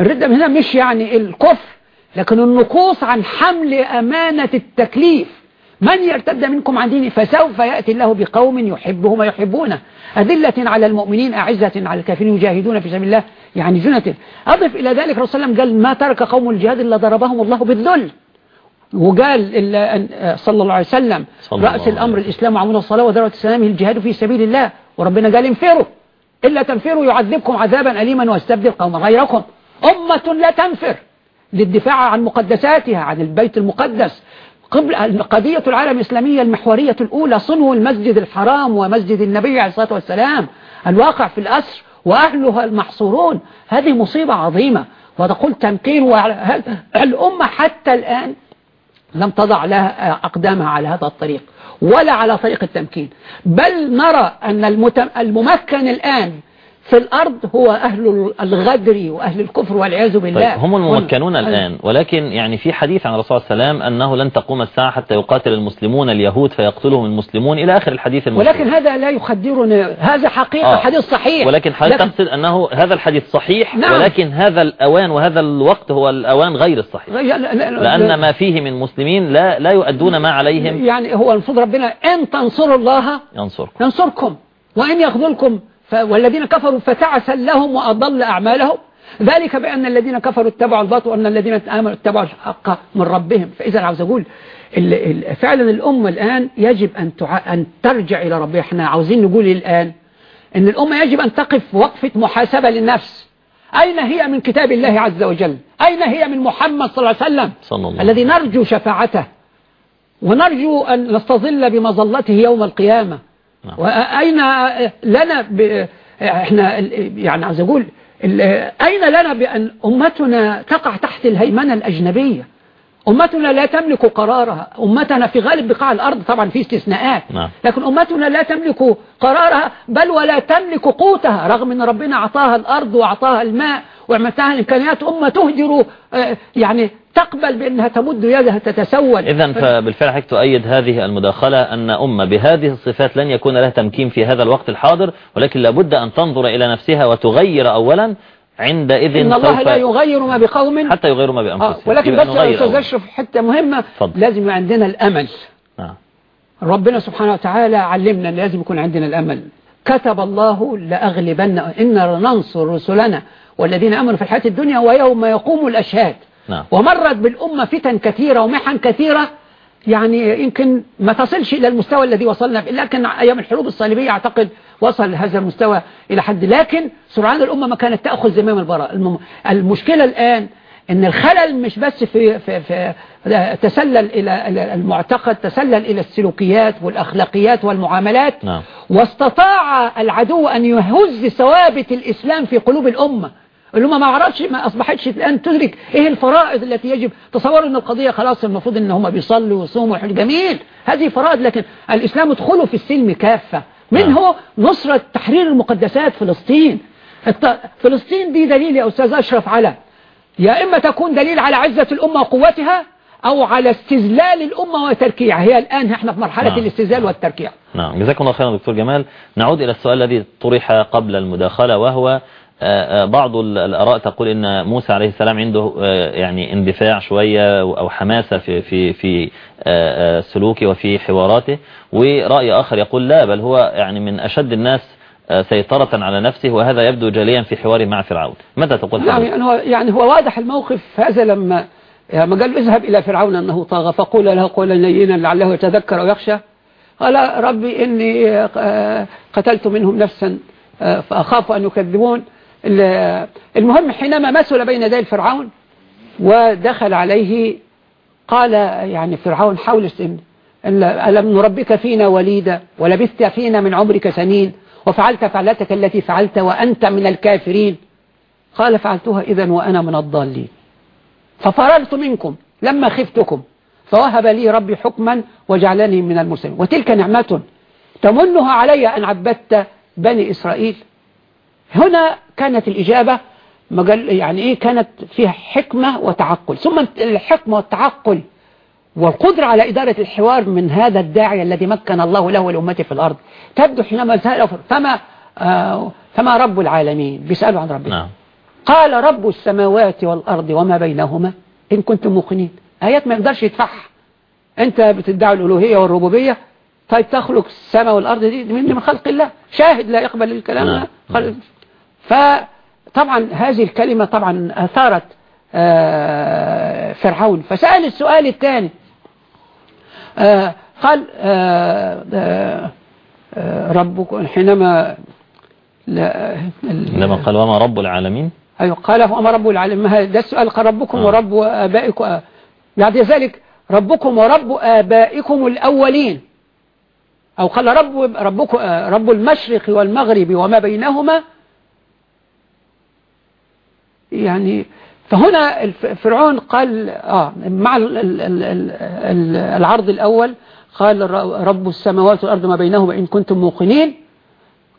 الردة هنا مش يعني الكفر لكن النقوص عن حمل أمانة التكليف. من يرتد منكم عن دينه فسوف يأتي الله بقوم يحبهم ويحبونه أذلة على المؤمنين أعزة على الكافرين يجاهدون في سبيل الله يعني جنة. أضف إلى ذلك صلى الله قال ما ترك قوم الجهاد إلا ضربهم الله بالذل. وقال إلا أن- صلى الله عليه وسلم رأس الأمر. الإسلام وعمود الصلاة وذروة سلامه الجهاد في سبيل الله. وربنا قال انفروا. إلا تنفروا يعذبكم عذابا أليما ويستبدل قوما غيركم. أمة لا تنفر للدفاع عن مقدساتها عن البيت المقدس. قبل قضية العالم الإسلامية المحورية الأولى صنو المسجد الحرام ومسجد النبي عليه الصلاة والسلام الواقع في الأسر وأهلها المحصورون. هذه مصيبة عظيمة. وتقول وعلى- الأمة حتى الآن لم تضع لها أقدامها على هذا الطريق ولا على طريق التمكين. بل نرى أن الممكن الآن في الأرض هو أهل الغدر وأهل الكفر والعياذ بالله. طيب هم الممكنون الآن ولكن يعني في حديث عن الرسول صلى الله عليه وسلم أنه لن تقوم الساعة حتى يقاتل المسلمون اليهود فيقتلهم المسلمون إلى آخر الحديث المشهور. ولكن هذا لا يخدرنا. هذا حقيقة آه. حديث صحيح. ولكن حضرتك تقصد أنه هذا الحديث صحيح؟ نعم. ولكن هذا الأوان وهذا الوقت هو الأوان غير الصحيح. لأن ما فيه من مسلمين لا لا يؤدون ما عليهم. يعني هو المفروض ربنا إن تنصروا الله ينصركم. ينصركم. وإن يخذلكم. والذين كفروا فتعسا لهم وأضل أعمالهم ذلك بأن الذين كفروا اتبعوا الباطل وأن الذين آمنوا اتبعوا الحق من ربهم فإذا عاوز أقول. فعلا الأمة الآن يجب أن. أن ترجع إلى ربها إحنا عاوزين نقول الآن أن الأمة يجب أن تقف وقفة محاسبة للنفس أين هي من كتاب الله عز وجل أين هي من محمد صلى الله عليه وسلم صلى الله الذي نرجو شفاعته ونرجو أن نستظل بمظلته يوم القيامة. وأين لنا ب... إحنا يعني عايز أقول أين لنا بأن أمتنا تقع تحت الهيمنة الأجنبية؟ أمتنا لا تملك قرارها. أمتنا في غالب بقاع الأرض طبعا في استثناءات. نعم. لكن أمتنا لا تملك قرارها بل ولا تملك قوتها. رغم أن ربنا أعطاها الأرض وأعطاها الماء وأعطاها الإمكانيات أمة تهجر آه، يعني تقبل بأنها تمد يدها تتسول إذا فبالفعل حضرتك تؤيد هذه المداخلة أن أمة بهذه الصفات لن يكون لها تمكين في هذا الوقت الحاضر ولكن لابد أن تنظر إلى نفسها وتغير أولا عندئذ إن الله لا يغير ما بقوم حتى يغيروا ما آه بأنفسهم ولكن يبقى بس يا أستاذ. أشرف حتة مهمة اتفضل. لازم عندنا الأمل نعم. ربنا سبحانه وتعالى علمنا أن لازم يكون عندنا الأمل كتب الله لأغلبن إن ننصر رسلنا والذين أمنوا في الحياة الدنيا ويوم يقوم الأشهاد نعم. ومرت بالأمة فتن كثيرة ومحن كثيرة يعني يمكن ما تصلش إلى المستوى الذي وصلنا فيه لكن أيام الحروب الصليبية أعتقد وصل هذا المستوى إلى حد لكن سرعان الأمة ما كانت تأخذ زمام البراء الم- المشكلة الآن إن الخلل مش بس في, في, في تسلل إلى إلى المعتقد تسلل إلى السلوكيات والأخلاقيات والمعاملات نعم. واستطاع العدو أن يهز ثوابت الإسلام في قلوب الأمة الأمة ما عرفش ما أصبحتش الآن تدرك إيه الفرائض التي يجب. تصوروا أن القضية خلاص المفروض أن هم بيصلوا ويصوموا جميل هذه فرائض لكن الإسلام ادخلوا في السلم كافة. منه نصرة تحرير المقدسات فلسطين. فلسطين دي دليل يا أستاذ أشرف على يا إما تكون دليل على عزة الأمة وقوتها أو على استذلال الأمة وتركيعها هي الآن إحنا في مرحلة نعم. الاستذلال والتركيع. نعم. جزاكم الله خيرا دكتور جمال. نعود إلى السؤال الذي طرح قبل المداخلة وهو بعض ال- الآراء تقول إن موسى عليه السلام عنده آه، يعني اندفاع شوية أو حماسة في في في آه، آه، سلوكه وفي حواراته. ورأي آخر يقول لا بل هو يعني من أشد الناس آه، سيطرة على نفسه وهذا يبدو جليا في حواره مع فرعون. ماذا تقول نعم حضرتك؟ يعني هو, يعني هو واضح الموقف هذا لما لما قال اذهب إلى فرعون أنه طاغى فقول له قولا لينا لعله يتذكر أو يخشى. قال ربي إني آه، قتلت منهم نفسا آه، فأخاف أن يكذبون. المهم حينما مثل بين يدي فرعون ودخل عليه قال يعني فرعون حول السن ألم نربك فينا وليدا ولبثت فينا من عمرك سنين وفعلت فعلتك التي فعلت وأنت من الكافرين. قال فعلتها إذا وأنا من الضالين. ففررت منكم لما خفتكم فوهب لي ربي حكما وجعلني من المرسلين وتلك نعمة تمنها علي أن عبدت بني إسرائيل. هنا كانت الإجابة قال يعني إيه كانت فيها حكمة وتعقل. ثم الحكمة والتعقل والقدرة على إدارة الحوار من هذا الداعي الذي مكن الله له ولأمته في الأرض. تبدو حينما فما آه فما رب العالمين؟ بيسألوا عن ربنا نعم. قال رب السماوات والأرض وما بينهما إن كنتم موقنين. آيات ما يقدرش يدفعها. أنت بتدعي الألوهية والربوبية. طيب تخلق السماء والأرض دي من من خلق الله. شاهد لا يقبل الكلام. نعم. فطبعا هذه الكلمة طبعا أثارت آه، فرعون. فسأل السؤال الثاني. آه، قال آه، ربكم حينما لما قال وما رب العالمين؟ أيوة قال فأما رب العالمين. ده السؤال قال ربكم آه. ورب آبائكم بعد ذلك ربكم ورب آبائكم الأولين. أو قال رب ربكم رب المشرق والمغرب وما بينهما يعني فهنا فرعون قال آه مع ال- ال- ال- ال- ال- العرض الأول قال رب السماوات والأرض ما بينهما إن كنتم موقنين.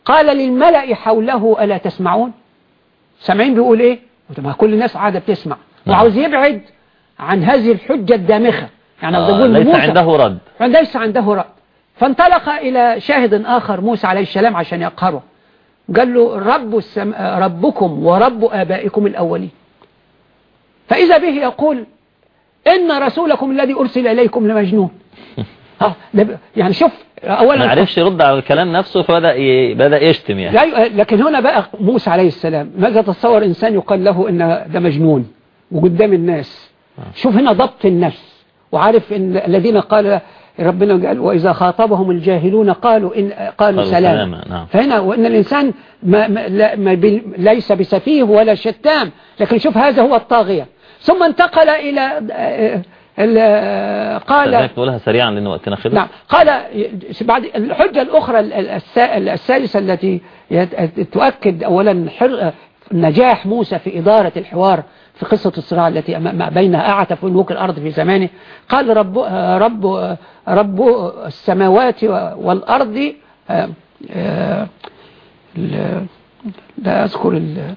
قال للملأ حوله ألا تسمعون؟ سامعين بيقول إيه؟ ما كل الناس قاعدة بتسمع. نعم. وعاوز يبعد عن هذه الحجة الدامخة. يعني آه، ليس لموسى- عنده رد. ليس عنده رأي فانطلق إلى شاهد آخر موسى عليه السلام عشان يقهره. قال له رب السم... ربكم ورب آبائكم الأولين. فإذا به يقول إن رسولكم الذي أرسل إليكم لمجنون. آه، ده- يعني شوف ما أولا عرفش يرد على الكلام نفسه فبدأ ي... بدأ يشتم يعني. ي- لكن هنا بقى موسى عليه السلام ماذا تصور إنسان يقال له إن ده مجنون وقدام الناس؟ شوف هنا ضبط النفس وعارف إن الذين قال ربنا قال وإذا خاطبهم الجاهلون قالوا إن قالوا سلاما، نعم. فهنا وإن الإنسان ما ما لا ما ليس بسفيه ولا شتام لكن شوف هذا هو الطاغية. ثم انتقل إلى آه، ال- قال تقولها سريعا لأن وقتنا خلص. نعم. قال بعد الحجة الأخرى الثالثة التي تؤكد أولا نجاح موسى في إدارة الحوار في قصة الصراع التي بين أعتف ملوك الأرض في زمانه. قال رب رب رب السماوات والأرض آه، آه، لا أذكر ال-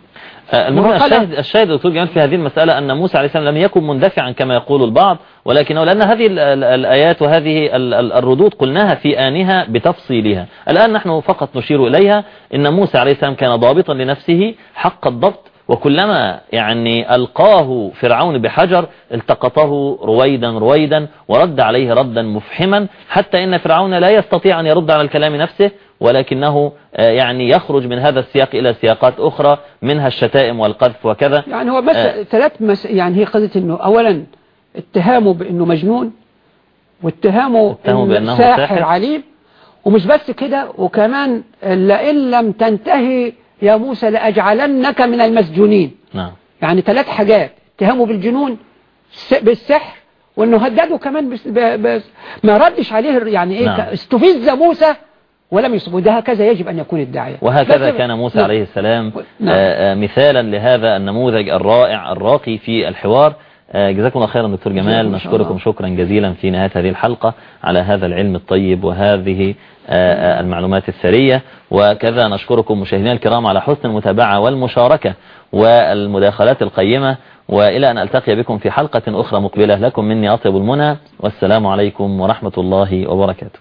آه، المهم الشاهد, الشاهد دكتور جمال في هذه المسألة أن موسى عليه السلام لم يكن مندفعا كما يقول البعض ولكنه لأن هذه ال- ال- الآيات وهذه ال- ال- الردود قلناها في آنها بتفصيلها. الآن نحن فقط نشير إليها إن موسى عليه السلام كان ضابطا لنفسه حق الضبط وكلما يعني ألقاه فرعون بحجر التقطه رويدا رويدا ورد عليه ردا مفحما حتى إن فرعون لا يستطيع أن يرد على الكلام نفسه ولكنه آه، يعني يخرج من هذا السياق إلى سياقات أخرى منها الشتائم والقذف وكذا يعني هو بس آه. ثلاث مس... يعني هي قضية إنه اولا اتهامه بإنه مجنون واتهامه اتهامه بأنه ساحر. عليم ومش بس كده وكمان لئن لم تنتهي يا موسى لأجعلنك من المسجونين نعم يعني ثلاث حاجات اتهامه بالجنون بالسحر وانه هدده كمان بس. بس ما ردش عليه يعني إيه نعم. استفز موسى ولم يصب وده هكذا يجب أن يكون الداعية وهكذا كان موسى نعم. عليه السلام نعم. آه، آه، مثالا لهذا النموذج الرائع الراقي في الحوار آه، جزاكم الله خيرا دكتور جمال نشكركم. شكرا جزيلا في نهاية هذه الحلقة على هذا العلم الطيب وهذه المعلومات الثرية وكذا نشكركم مشاهدينا الكرام على حسن المتابعة والمشاركة والمداخلات القيمة. وإلى أن ألتقي بكم في حلقة أخرى مقبلة لكم مني أطيب المنى. والسلام عليكم ورحمة الله وبركاته.